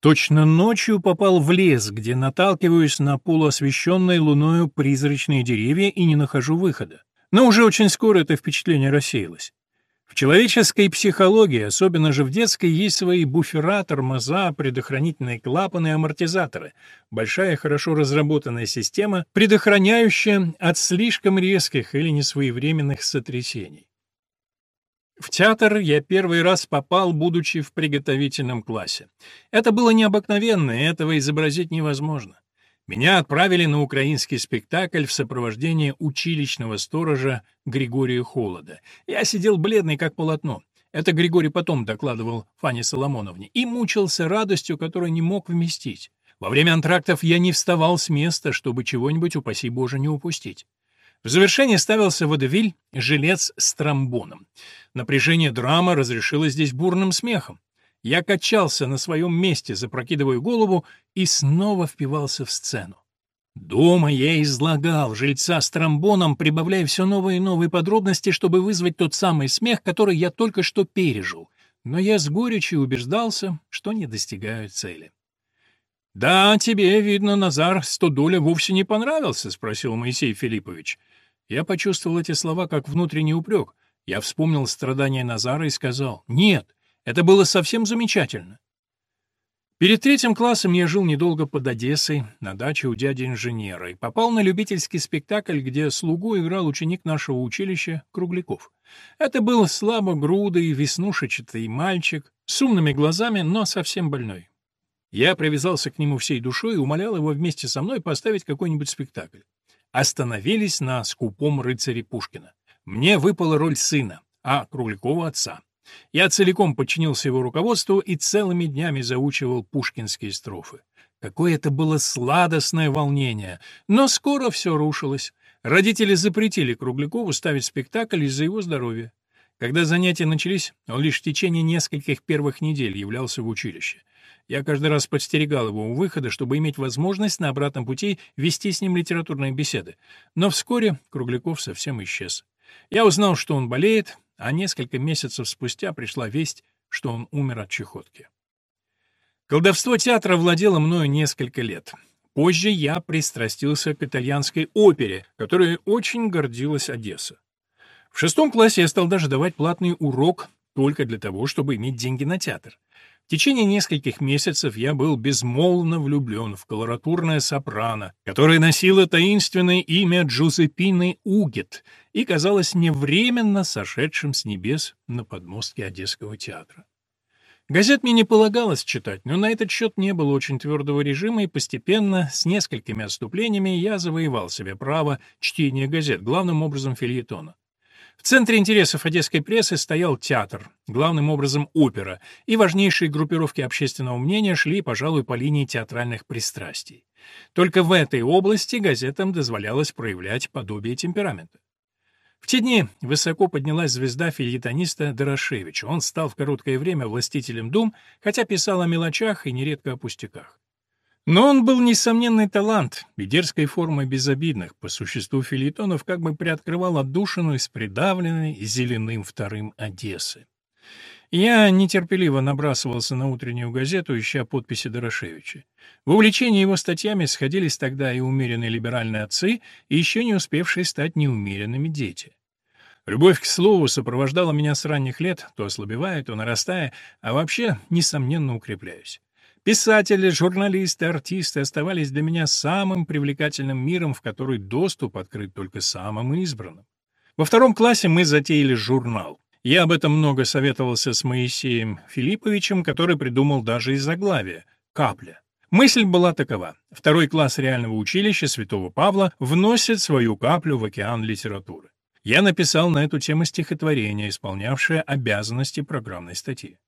A: Точно ночью попал в лес, где наталкиваюсь на полуосвещенные луною призрачные деревья и не нахожу выхода. Но уже очень скоро это впечатление рассеялось. В человеческой психологии, особенно же в детской, есть свои буфера, тормоза, предохранительные клапаны и амортизаторы. Большая, хорошо разработанная система, предохраняющая от слишком резких или несвоевременных сотрясений. В театр я первый раз попал, будучи в приготовительном классе. Это было необыкновенно, и этого изобразить невозможно. Меня отправили на украинский спектакль в сопровождении училищного сторожа Григория Холода. Я сидел бледный, как полотно. Это Григорий потом докладывал Фане Соломоновне. И мучился радостью, которую не мог вместить. Во время антрактов я не вставал с места, чтобы чего-нибудь, упаси Боже, не упустить. В завершение ставился водевиль «Жилец с тромбоном». Напряжение драмы разрешилось здесь бурным смехом. Я качался на своем месте, запрокидывая голову, и снова впивался в сцену. Дома я излагал жильца с тромбоном, прибавляя все новые и новые подробности, чтобы вызвать тот самый смех, который я только что пережил. Но я с горечью убеждался, что не достигаю цели. «Да, тебе, видно, Назар Стодуля вовсе не понравился?» — спросил Моисей Филиппович. Я почувствовал эти слова как внутренний упрек. Я вспомнил страдания Назара и сказал «Нет, это было совсем замечательно». Перед третьим классом я жил недолго под Одессой, на даче у дяди-инженера, и попал на любительский спектакль, где слугу играл ученик нашего училища Кругляков. Это был слабогрудый, веснушечатый мальчик, с умными глазами, но совсем больной. Я привязался к нему всей душой и умолял его вместе со мной поставить какой-нибудь спектакль. Остановились на скупом рыцаре Пушкина. Мне выпала роль сына, а Круглякова — отца. Я целиком подчинился его руководству и целыми днями заучивал пушкинские строфы. Какое это было сладостное волнение! Но скоро все рушилось. Родители запретили Круглякову ставить спектакль из-за его здоровья. Когда занятия начались, он лишь в течение нескольких первых недель являлся в училище. Я каждый раз подстерегал его у выхода, чтобы иметь возможность на обратном пути вести с ним литературные беседы. Но вскоре Кругляков совсем исчез. Я узнал, что он болеет, а несколько месяцев спустя пришла весть, что он умер от чехотки. Колдовство театра владело мною несколько лет. Позже я пристрастился к итальянской опере, которой очень гордилась Одесса. В шестом классе я стал даже давать платный урок только для того, чтобы иметь деньги на театр. В течение нескольких месяцев я был безмолвно влюблен в колоратурное сопрано, которое носило таинственное имя Джузеппины Угет и казалось невременно сошедшим с небес на подмостке Одесского театра. Газет мне не полагалось читать, но на этот счет не было очень твердого режима, и постепенно, с несколькими отступлениями, я завоевал себе право чтения газет, главным образом фильетона. В центре интересов одесской прессы стоял театр, главным образом опера, и важнейшие группировки общественного мнения шли, пожалуй, по линии театральных пристрастий. Только в этой области газетам дозволялось проявлять подобие темперамента. В те дни высоко поднялась звезда фильетониста Дорошевича. Он стал в короткое время властителем дум, хотя писал о мелочах и нередко о пустяках. Но он был несомненный талант, и дерзкой формой безобидных, по существу филитонов, как бы приоткрывал отдушину из придавленной зеленым вторым Одессы. Я нетерпеливо набрасывался на утреннюю газету, ища подписи Дорошевича. В увлечении его статьями сходились тогда и умеренные либеральные отцы, и еще не успевшие стать неумеренными дети. Любовь к слову сопровождала меня с ранних лет, то ослабевая, то нарастая, а вообще, несомненно, укрепляюсь. Писатели, журналисты, артисты оставались для меня самым привлекательным миром, в который доступ открыт только самым избранным. Во втором классе мы затеяли журнал. Я об этом много советовался с Моисеем Филипповичем, который придумал даже и заглавие «Капля». Мысль была такова. Второй класс реального училища Святого Павла вносит свою каплю в океан литературы. Я написал на эту тему стихотворение, исполнявшее обязанности программной статьи.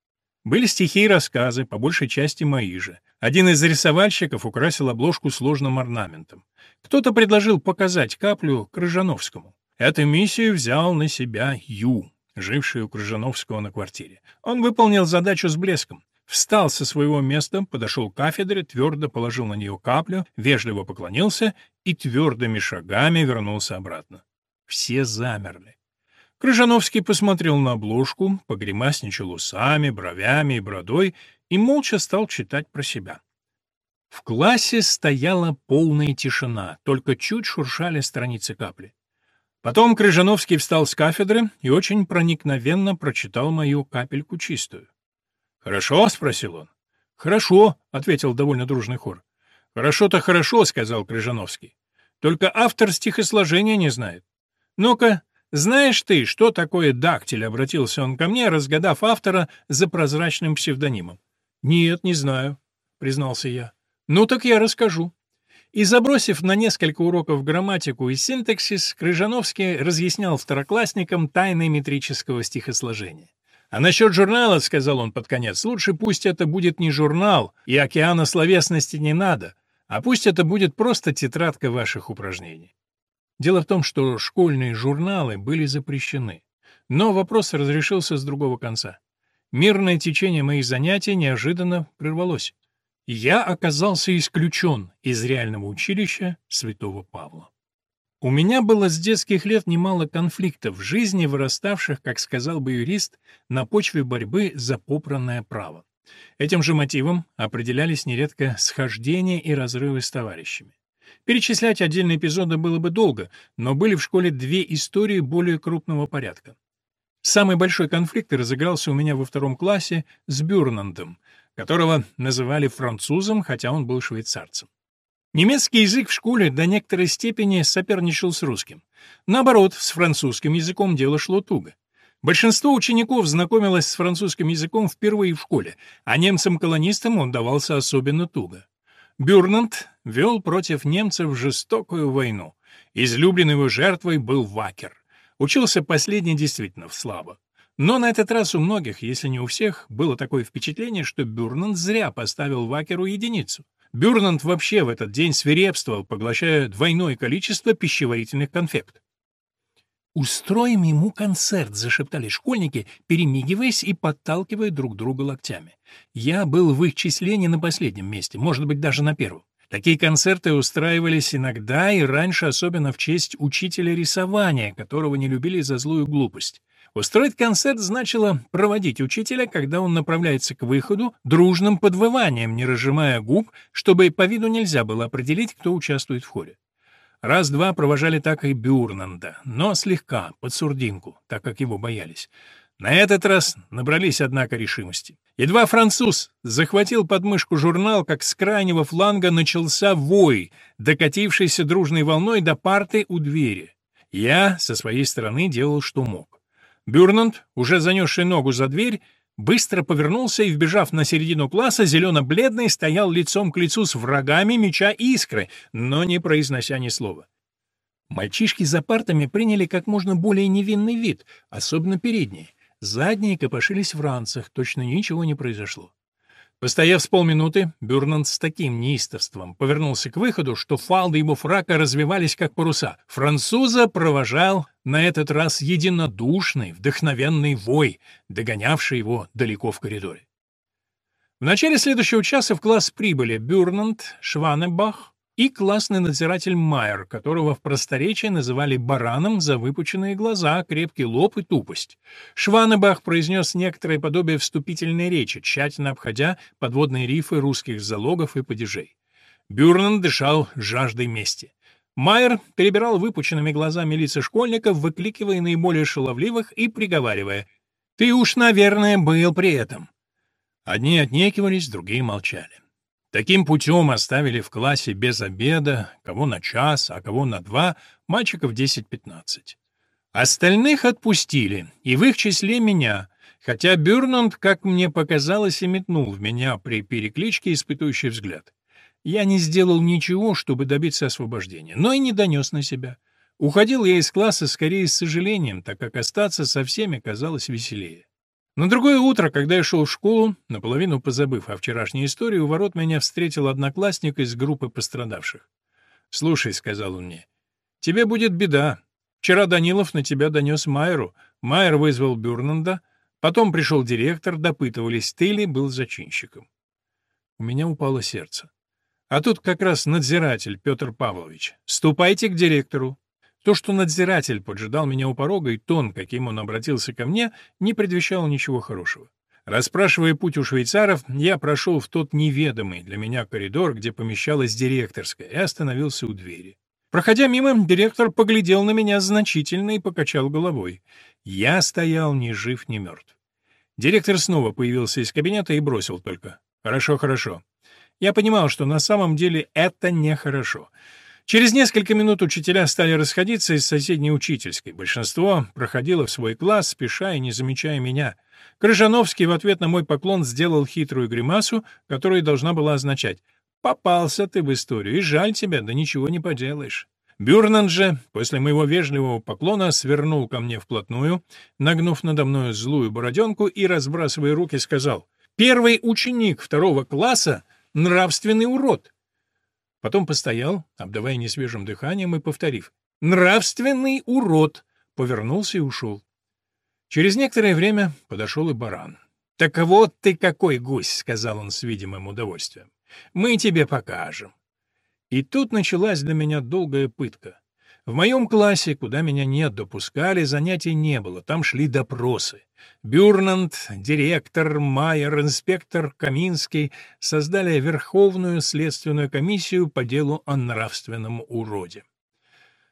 A: Были стихи и рассказы, по большей части мои же. Один из рисовальщиков украсил обложку сложным орнаментом. Кто-то предложил показать каплю Крыжановскому. Эту миссию взял на себя Ю, живший у Крыжановского на квартире. Он выполнил задачу с блеском. Встал со своего места, подошел к кафедре, твердо положил на нее каплю, вежливо поклонился и твердыми шагами вернулся обратно. Все замерли. Крыжановский посмотрел на обложку, погремасничал усами, бровями и бородой и молча стал читать про себя. В классе стояла полная тишина, только чуть шуршали страницы капли. Потом Крыжановский встал с кафедры и очень проникновенно прочитал мою капельку чистую. «Хорошо?» — спросил он. «Хорошо», — ответил довольно дружный хор. «Хорошо-то хорошо», — сказал Крыжановский. «Только автор стихосложения не знает. Ну-ка, «Знаешь ты, что такое дактиль?» — обратился он ко мне, разгадав автора за прозрачным псевдонимом. «Нет, не знаю», — признался я. «Ну так я расскажу». И забросив на несколько уроков грамматику и синтаксис, Крыжановский разъяснял второклассникам тайны метрического стихосложения. «А насчет журнала, — сказал он под конец, — лучше пусть это будет не журнал, и океана словесности не надо, а пусть это будет просто тетрадка ваших упражнений. Дело в том, что школьные журналы были запрещены. Но вопрос разрешился с другого конца. Мирное течение моих занятий неожиданно прервалось. Я оказался исключен из реального училища Святого Павла. У меня было с детских лет немало конфликтов в жизни, выраставших, как сказал бы юрист, на почве борьбы за попранное право. Этим же мотивом определялись нередко схождения и разрывы с товарищами. Перечислять отдельные эпизоды было бы долго, но были в школе две истории более крупного порядка. Самый большой конфликт разыгрался у меня во втором классе с Бюрнандом, которого называли французом, хотя он был швейцарцем. Немецкий язык в школе до некоторой степени соперничал с русским. Наоборот, с французским языком дело шло туго. Большинство учеников знакомилось с французским языком впервые в школе, а немцам-колонистам он давался особенно туго. Бюрнант вел против немцев жестокую войну. Излюбленной его жертвой был Вакер. Учился последний действительно слабо. Но на этот раз у многих, если не у всех, было такое впечатление, что Бюрнант зря поставил Вакеру единицу. Бюрнант вообще в этот день свирепствовал, поглощая двойное количество пищеварительных конфект. «Устроим ему концерт», — зашептали школьники, перемигиваясь и подталкивая друг друга локтями. Я был в их числе не на последнем месте, может быть, даже на первом. Такие концерты устраивались иногда и раньше, особенно в честь учителя рисования, которого не любили за злую глупость. Устроить концерт значило проводить учителя, когда он направляется к выходу, дружным подвыванием, не разжимая губ, чтобы по виду нельзя было определить, кто участвует в хоре. Раз-два провожали так и Бюрнанда, но слегка, под сурдинку, так как его боялись. На этот раз набрались, однако, решимости. Едва француз захватил подмышку журнал, как с крайнего фланга начался вой, докатившийся дружной волной до парты у двери. Я со своей стороны делал, что мог. Бюрнанд, уже занесший ногу за дверь, быстро повернулся и, вбежав на середину класса, зелено-бледный стоял лицом к лицу с врагами меча искры, но не произнося ни слова. Мальчишки за партами приняли как можно более невинный вид, особенно передние. Задние копошились в ранцах, точно ничего не произошло. Постояв с полминуты, Бюрнанд с таким неистовством повернулся к выходу, что фалды его фрака развивались как паруса. Француза провожал на этот раз единодушный, вдохновенный вой, догонявший его далеко в коридоре. В начале следующего часа в класс прибыли Бюрнанд, Шванебах и классный надзиратель Майер, которого в просторечии называли бараном за выпученные глаза, крепкий лоб и тупость. Шванебах произнес некоторое подобие вступительной речи, тщательно обходя подводные рифы русских залогов и падежей. Бюрнан дышал жаждой мести. Майер перебирал выпученными глазами лица школьников, выкликивая наиболее шаловливых и приговаривая «Ты уж, наверное, был при этом». Одни отнекивались, другие молчали. Таким путем оставили в классе без обеда, кого на час, а кого на два, мальчиков 10-15. Остальных отпустили, и в их числе меня, хотя Бюрнанд, как мне показалось, и метнул в меня при перекличке испытующий взгляд. Я не сделал ничего, чтобы добиться освобождения, но и не донес на себя. Уходил я из класса скорее с сожалением, так как остаться со всеми казалось веселее. На другое утро, когда я шел в школу, наполовину позабыв о вчерашней истории, у ворот меня встретил одноклассник из группы пострадавших. «Слушай», — сказал он мне, — «тебе будет беда. Вчера Данилов на тебя донес Майеру. Майер вызвал Бюрнанда. Потом пришел директор, допытывались, ты ли был зачинщиком». У меня упало сердце. А тут как раз надзиратель Петр Павлович. «Ступайте к директору. То, что надзиратель поджидал меня у порога, и тон, каким он обратился ко мне, не предвещало ничего хорошего. Расспрашивая путь у швейцаров, я прошел в тот неведомый для меня коридор, где помещалась директорская, и остановился у двери. Проходя мимо, директор поглядел на меня значительно и покачал головой. Я стоял ни жив, ни мертв. Директор снова появился из кабинета и бросил только. «Хорошо, хорошо». Я понимал, что на самом деле это нехорошо. Через несколько минут учителя стали расходиться из соседней учительской. Большинство проходило в свой класс, спеша и не замечая меня. Крыжановский в ответ на мой поклон сделал хитрую гримасу, которая должна была означать «Попался ты в историю, и жаль тебя, да ничего не поделаешь». Бюрнан же, после моего вежливого поклона, свернул ко мне вплотную, нагнув надо мною злую бороденку и, разбрасывая руки, сказал «Первый ученик второго класса — нравственный урод». Потом постоял, обдавая несвежим дыханием и повторив «Нравственный урод!» повернулся и ушел. Через некоторое время подошел и баран. «Так вот ты какой гусь!» — сказал он с видимым удовольствием. «Мы тебе покажем». И тут началась для меня долгая пытка. В моем классе, куда меня не допускали, занятий не было, там шли допросы. Бюрнанд, директор, Майер, инспектор Каминский создали Верховную следственную комиссию по делу о нравственном уроде.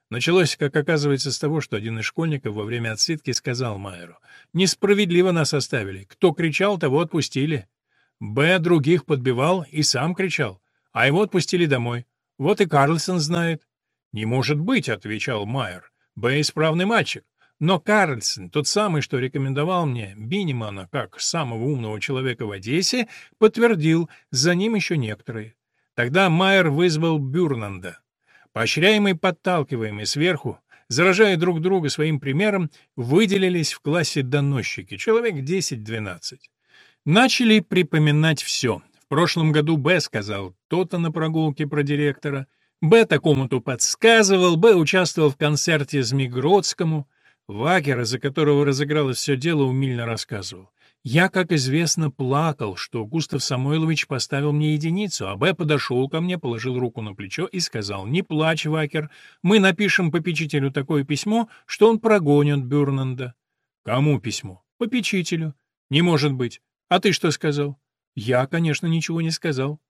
A: Началось, как оказывается, с того, что один из школьников во время отсидки сказал Майеру, «Несправедливо нас оставили. Кто кричал, того отпустили». Б. других подбивал и сам кричал, а его отпустили домой. Вот и Карлсон знает. «Не может быть», — отвечал Майер. «Б. исправный мальчик. Но Карлсон, тот самый, что рекомендовал мне Бинимана как самого умного человека в Одессе, подтвердил, за ним еще некоторые. Тогда Майер вызвал Бюрнанда. Поощряемые, подталкиваемые сверху, заражая друг друга своим примером, выделились в классе доносчики, человек 10-12. Начали припоминать все. В прошлом году Б сказал то-то на прогулке про директора — Б такому-то подсказывал, Б участвовал в концерте Змигродскому. Вакер, из-за которого разыгралось все дело, умильно рассказывал. Я, как известно, плакал, что Густав Самойлович поставил мне единицу, а Б подошел ко мне, положил руку на плечо и сказал, «Не плачь, Вакер, мы напишем попечителю такое письмо, что он прогонит Бюрнанда». «Кому письмо?» «Попечителю». «Не может быть. А ты что сказал?» «Я, конечно, ничего не сказал».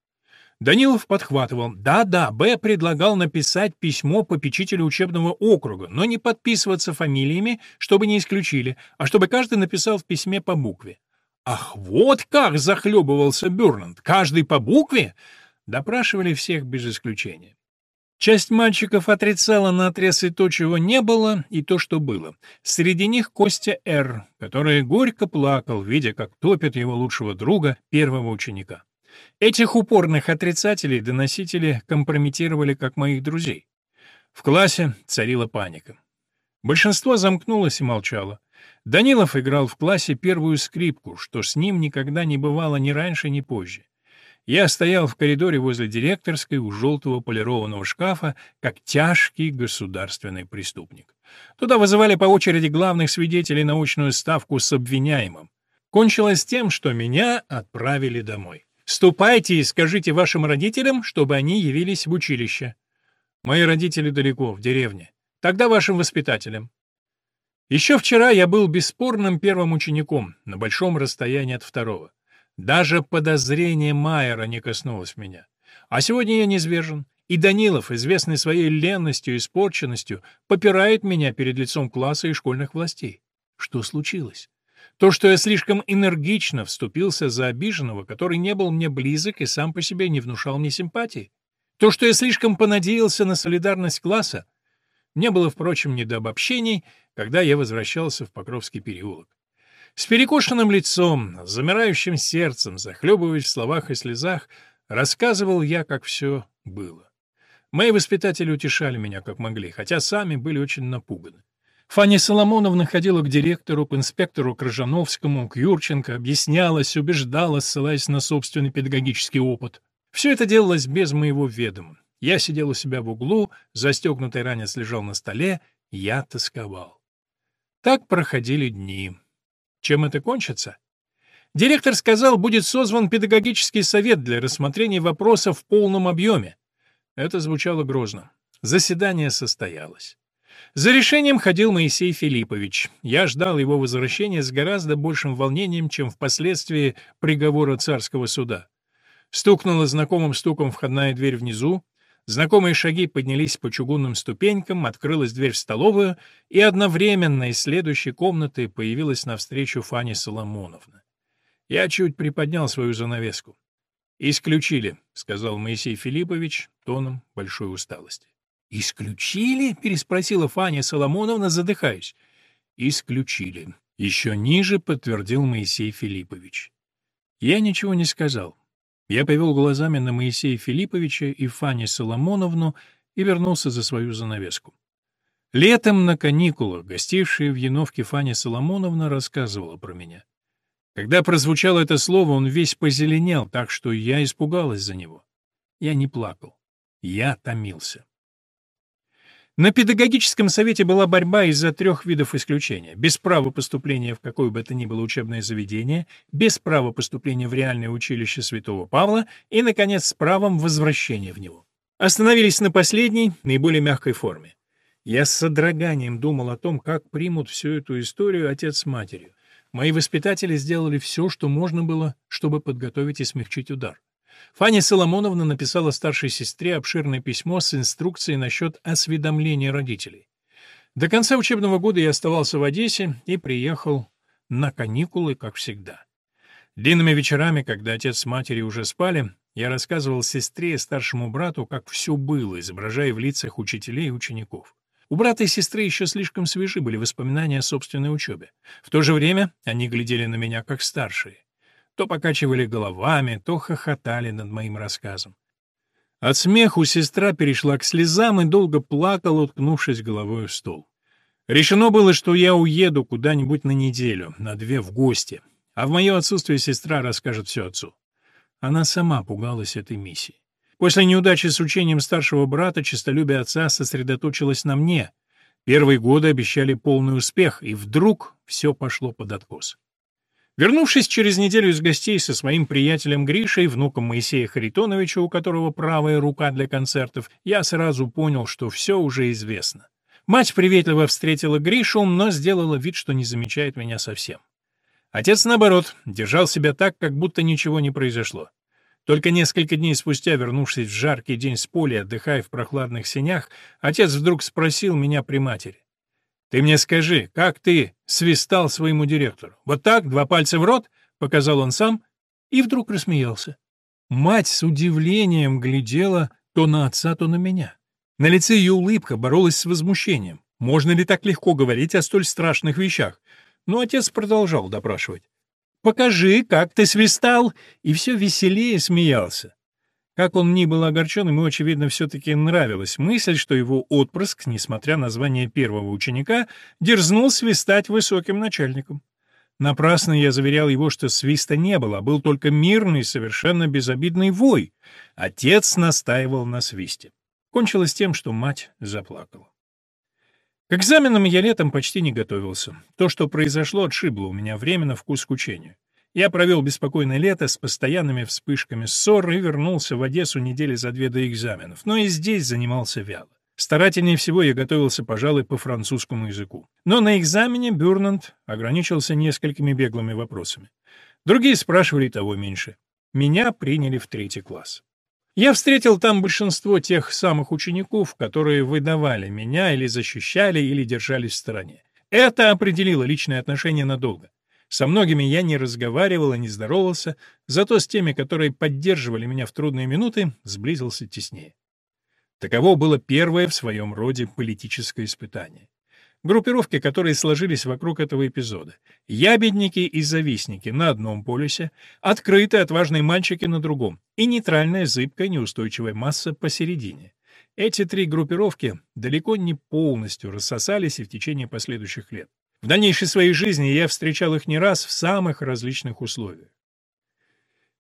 A: Данилов подхватывал. Да-да, Б предлагал написать письмо попечителю учебного округа, но не подписываться фамилиями, чтобы не исключили, а чтобы каждый написал в письме по букве. Ах, вот как захлебывался Бюрланд! Каждый по букве? Допрашивали всех без исключения. Часть мальчиков отрицала наотрез и то, чего не было, и то, что было. Среди них Костя Р., который горько плакал, видя, как топит его лучшего друга, первого ученика. Этих упорных отрицателей доносители компрометировали как моих друзей. В классе царила паника. Большинство замкнулось и молчало. Данилов играл в классе первую скрипку, что с ним никогда не бывало ни раньше, ни позже. Я стоял в коридоре возле директорской у желтого полированного шкафа, как тяжкий государственный преступник. Туда вызывали по очереди главных свидетелей на очную ставку с обвиняемым. Кончилось тем, что меня отправили домой. Ступайте и скажите вашим родителям, чтобы они явились в училище. Мои родители далеко, в деревне. Тогда вашим воспитателям. Еще вчера я был бесспорным первым учеником, на большом расстоянии от второго. Даже подозрение Майера не коснулось меня. А сегодня я низвержен, и Данилов, известный своей ленностью и испорченностью, попирает меня перед лицом класса и школьных властей. Что случилось? То, что я слишком энергично вступился за обиженного, который не был мне близок и сам по себе не внушал мне симпатии. То, что я слишком понадеялся на солидарность класса. Мне было, впрочем, не до обобщений, когда я возвращался в Покровский переулок. С перекошенным лицом, с замирающим сердцем, захлебываясь в словах и слезах, рассказывал я, как все было. Мои воспитатели утешали меня, как могли, хотя сами были очень напуганы. Фаня Соломоновна ходила к директору, к инспектору Крыжановскому, к Юрченко, объяснялась, убеждала, ссылаясь на собственный педагогический опыт. Все это делалось без моего ведома. Я сидел у себя в углу, застегнутый ранец лежал на столе, я тосковал. Так проходили дни. Чем это кончится? Директор сказал, будет созван педагогический совет для рассмотрения вопросов в полном объеме. Это звучало грозно. Заседание состоялось. За решением ходил Моисей Филиппович. Я ждал его возвращения с гораздо большим волнением, чем впоследствии приговора царского суда. Стукнула знакомым стуком входная дверь внизу, знакомые шаги поднялись по чугунным ступенькам, открылась дверь в столовую, и одновременно из следующей комнаты появилась навстречу Фаня Соломоновна. Я чуть приподнял свою занавеску. «Исключили», — сказал Моисей Филиппович тоном большой усталости. «Исключили?» — переспросила Фаня Соломоновна, задыхаясь. «Исключили». Еще ниже подтвердил Моисей Филиппович. Я ничего не сказал. Я повел глазами на Моисея Филипповича и Фанни Соломоновну и вернулся за свою занавеску. Летом на каникулах, гостившая в Яновке Фаня Соломоновна, рассказывала про меня. Когда прозвучало это слово, он весь позеленел, так что я испугалась за него. Я не плакал. Я томился. На педагогическом совете была борьба из-за трех видов исключения. Без права поступления в какое бы то ни было учебное заведение, без права поступления в реальное училище Святого Павла и, наконец, с правом возвращения в него. Остановились на последней, наиболее мягкой форме. Я с содроганием думал о том, как примут всю эту историю отец с матерью. Мои воспитатели сделали все, что можно было, чтобы подготовить и смягчить удар. Фаня Соломоновна написала старшей сестре обширное письмо с инструкцией насчет осведомления родителей. До конца учебного года я оставался в Одессе и приехал на каникулы, как всегда. Длинными вечерами, когда отец с матерью уже спали, я рассказывал сестре и старшему брату, как все было, изображая в лицах учителей и учеников. У брата и сестры еще слишком свежи были воспоминания о собственной учебе. В то же время они глядели на меня как старшие то покачивали головами, то хохотали над моим рассказом. От смеху сестра перешла к слезам и долго плакала, уткнувшись головой в стол. Решено было, что я уеду куда-нибудь на неделю, на две в гости, а в мое отсутствие сестра расскажет все отцу. Она сама пугалась этой миссии. После неудачи с учением старшего брата честолюбие отца сосредоточилось на мне. Первые годы обещали полный успех, и вдруг все пошло под откос. Вернувшись через неделю из гостей со своим приятелем Гришей, внуком Моисея Харитоновича, у которого правая рука для концертов, я сразу понял, что все уже известно. Мать приветливо встретила Гришу, но сделала вид, что не замечает меня совсем. Отец, наоборот, держал себя так, как будто ничего не произошло. Только несколько дней спустя, вернувшись в жаркий день с поля, отдыхая в прохладных сенях, отец вдруг спросил меня при матери. «Ты мне скажи, как ты свистал своему директору? Вот так, два пальца в рот?» — показал он сам и вдруг рассмеялся. Мать с удивлением глядела то на отца, то на меня. На лице ее улыбка боролась с возмущением. Можно ли так легко говорить о столь страшных вещах? Но отец продолжал допрашивать. «Покажи, как ты свистал!» И все веселее смеялся. Как он ни был огорчен, ему, очевидно, все-таки нравилась мысль, что его отпрыск, несмотря на звание первого ученика, дерзнул свистать высоким начальником. Напрасно я заверял его, что свиста не было, а был только мирный, совершенно безобидный вой. Отец настаивал на свисте. Кончилось тем, что мать заплакала. К экзаменам я летом почти не готовился. То, что произошло, отшибло у меня временно вкус к учению. Я провел беспокойное лето с постоянными вспышками ссор и вернулся в Одессу недели за две до экзаменов, но и здесь занимался вяло. Старательнее всего я готовился, пожалуй, по французскому языку. Но на экзамене Бюрнанд ограничился несколькими беглыми вопросами. Другие спрашивали того меньше. Меня приняли в третий класс. Я встретил там большинство тех самых учеников, которые выдавали меня или защищали, или держались в стороне. Это определило личные отношения надолго. Со многими я не разговаривал и не здоровался, зато с теми, которые поддерживали меня в трудные минуты, сблизился теснее. Таково было первое в своем роде политическое испытание. Группировки, которые сложились вокруг этого эпизода. Ябедники и завистники на одном полюсе, открытые отважные мальчики на другом и нейтральная зыбкая неустойчивая масса посередине. Эти три группировки далеко не полностью рассосались и в течение последующих лет. В дальнейшей своей жизни я встречал их не раз в самых различных условиях.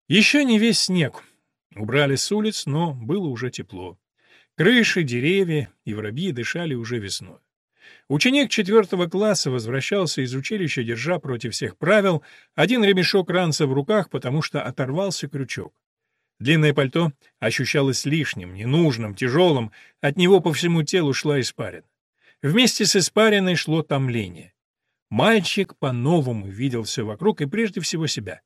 A: Еще не весь снег. Убрали с улиц, но было уже тепло. Крыши, деревья и воробьи дышали уже весной. Ученик четвертого класса возвращался из училища, держа против всех правил один ремешок ранца в руках, потому что оторвался крючок. Длинное пальто ощущалось лишним, ненужным, тяжелым, от него по всему телу шла испарина. Вместе с испариной шло томление. Мальчик по-новому видел все вокруг и прежде всего себя.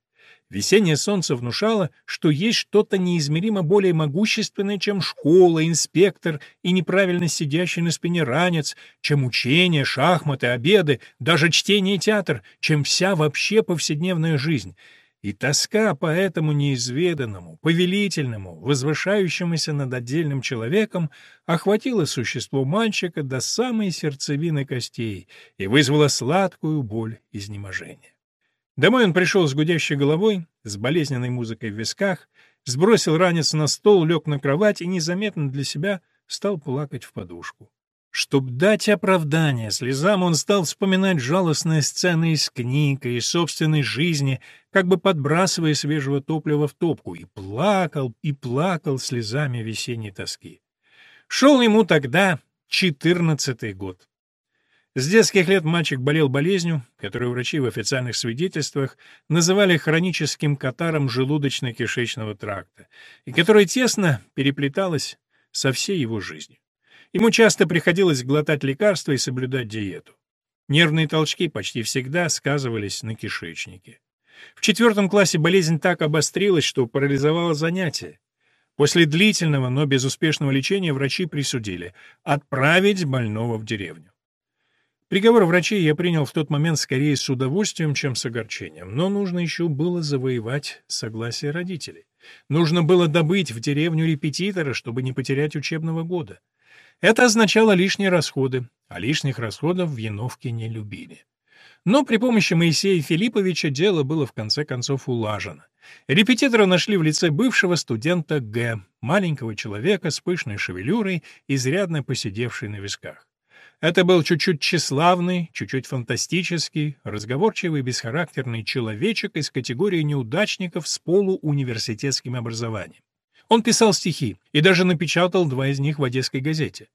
A: Весеннее солнце внушало, что есть что-то неизмеримо более могущественное, чем школа, инспектор и неправильно сидящий на спине ранец, чем учение, шахматы, обеды, даже чтение и театр, чем вся вообще повседневная жизнь — и тоска по этому неизведанному, повелительному, возвышающемуся над отдельным человеком охватила существо мальчика до самой сердцевины костей и вызвала сладкую боль изнеможения. Домой он пришел с гудящей головой, с болезненной музыкой в висках, сбросил ранец на стол, лег на кровать и незаметно для себя стал плакать в подушку. Чтоб дать оправдание слезам, он стал вспоминать жалостные сцены из книг и из собственной жизни, как бы подбрасывая свежего топлива в топку, и плакал, и плакал слезами весенней тоски. Шел ему тогда четырнадцатый год. С детских лет мальчик болел болезнью, которую врачи в официальных свидетельствах называли хроническим катаром желудочно-кишечного тракта, и которая тесно переплеталась со всей его жизнью. Ему часто приходилось глотать лекарства и соблюдать диету. Нервные толчки почти всегда сказывались на кишечнике. В четвертом классе болезнь так обострилась, что парализовала занятия. После длительного, но безуспешного лечения врачи присудили отправить больного в деревню. Приговор врачей я принял в тот момент скорее с удовольствием, чем с огорчением, но нужно еще было завоевать согласие родителей. Нужно было добыть в деревню репетитора, чтобы не потерять учебного года. Это означало лишние расходы, а лишних расходов в Яновке не любили. Но при помощи Моисея Филипповича дело было в конце концов улажено. Репетитора нашли в лице бывшего студента Г., маленького человека с пышной шевелюрой, изрядно посидевшей на висках. Это был чуть-чуть тщеславный, чуть-чуть фантастический, разговорчивый, бесхарактерный человечек из категории неудачников с полууниверситетским образованием. Он писал стихи и даже напечатал два из них в Одесской газете.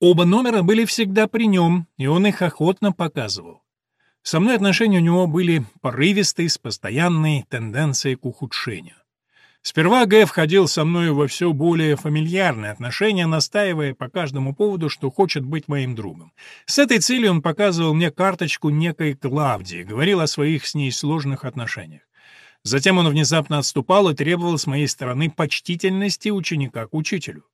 A: Оба номера были всегда при нем, и он их охотно показывал. Со мной отношения у него были порывистые, с постоянной тенденцией к ухудшению. Сперва Г входил со мной во все более фамильярные отношения, настаивая по каждому поводу, что хочет быть моим другом. С этой целью он показывал мне карточку некой Клавдии, говорил о своих с ней сложных отношениях. Затем он внезапно отступал и требовал с моей стороны почтительности ученика к учителю.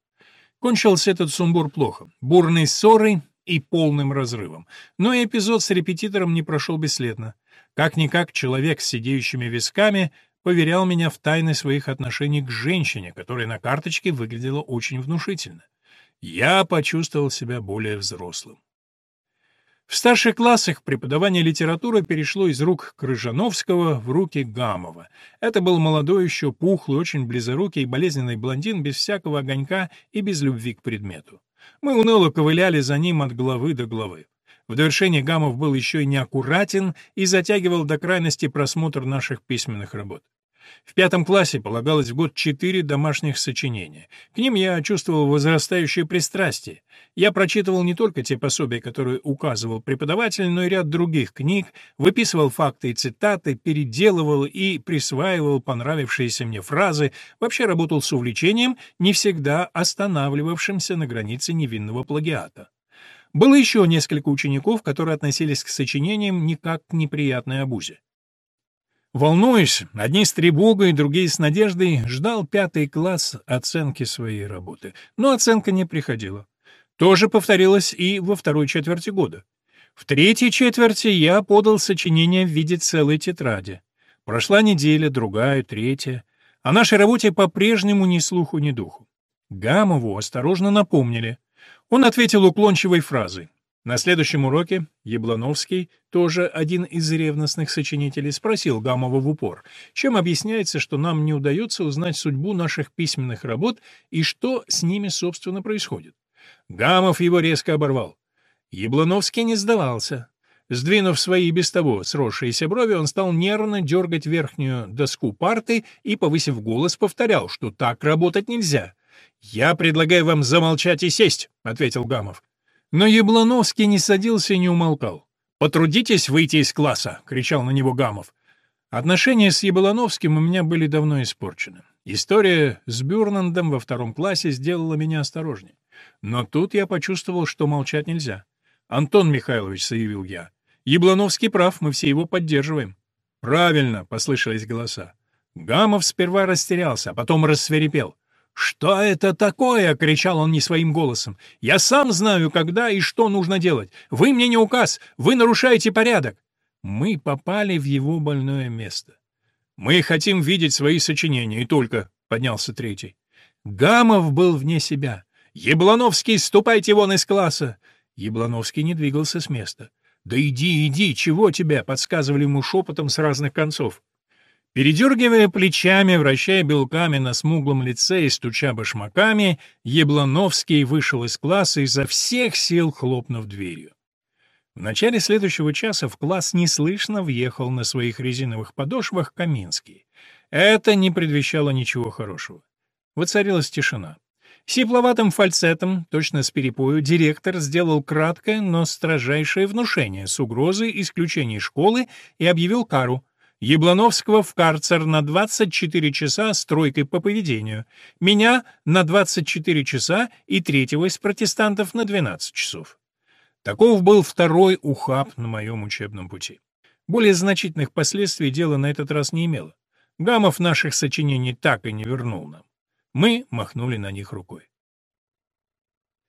A: Кончился этот сумбур плохо, бурной ссорой и полным разрывом. Но и эпизод с репетитором не прошел бесследно. Как-никак человек с сидеющими висками поверял меня в тайны своих отношений к женщине, которая на карточке выглядела очень внушительно. Я почувствовал себя более взрослым. В старших классах преподавание литературы перешло из рук Крыжановского в руки Гамова. Это был молодой еще, пухлый, очень близорукий и болезненный блондин без всякого огонька и без любви к предмету. Мы уныло ковыляли за ним от головы до головы. В довершение Гамов был еще и неаккуратен и затягивал до крайности просмотр наших письменных работ. В пятом классе полагалось в год четыре домашних сочинения. К ним я чувствовал возрастающее пристрастие. Я прочитывал не только те пособия, которые указывал преподаватель, но и ряд других книг, выписывал факты и цитаты, переделывал и присваивал понравившиеся мне фразы, вообще работал с увлечением, не всегда останавливавшимся на границе невинного плагиата. Было еще несколько учеников, которые относились к сочинениям не как к неприятной обузе. Волнуюсь, одни с тревогой, другие с надеждой, ждал пятый класс оценки своей работы. Но оценка не приходила. То же повторилось и во второй четверти года. В третьей четверти я подал сочинение в виде целой тетради. Прошла неделя, другая, третья. О нашей работе по-прежнему ни слуху, ни духу. Гамову осторожно напомнили. Он ответил уклончивой фразой. На следующем уроке Яблоновский, тоже один из ревностных сочинителей, спросил Гамова в упор, чем объясняется, что нам не удается узнать судьбу наших письменных работ и что с ними, собственно, происходит. Гамов его резко оборвал. Яблоновский не сдавался. Сдвинув свои без того сросшиеся брови, он стал нервно дергать верхнюю доску парты и, повысив голос, повторял, что так работать нельзя. «Я предлагаю вам замолчать и сесть», — ответил Гамов. Но Яблоновский не садился и не умолкал. «Потрудитесь выйти из класса!» — кричал на него Гамов. Отношения с Яблоновским у меня были давно испорчены. История с Бюрнандом во втором классе сделала меня осторожнее. Но тут я почувствовал, что молчать нельзя. «Антон Михайлович», — заявил я, — «Яблоновский прав, мы все его поддерживаем». «Правильно», — послышались голоса. Гамов сперва растерялся, а потом рассверепел. «Что это такое?» — кричал он не своим голосом. «Я сам знаю, когда и что нужно делать. Вы мне не указ, вы нарушаете порядок». Мы попали в его больное место. «Мы хотим видеть свои сочинения, и только», — поднялся третий. Гамов был вне себя. «Яблоновский, ступайте вон из класса!» Яблоновский не двигался с места. «Да иди, иди, чего тебя?» — подсказывали ему шепотом с разных концов. Передергивая плечами, вращая белками на смуглом лице и стуча башмаками, Яблоновский вышел из класса изо всех сил хлопнув дверью. В начале следующего часа в класс неслышно въехал на своих резиновых подошвах Каминский. Это не предвещало ничего хорошего. Воцарилась тишина. Сипловатым фальцетом, точно с перепою, директор сделал краткое, но строжайшее внушение с угрозой исключения школы и объявил кару Яблоновского в карцер на 24 часа с тройкой по поведению, меня на 24 часа и третьего из протестантов на 12 часов. Таков был второй ухаб на моем учебном пути. Более значительных последствий дело на этот раз не имело. Гамов наших сочинений так и не вернул нам. Мы махнули на них рукой.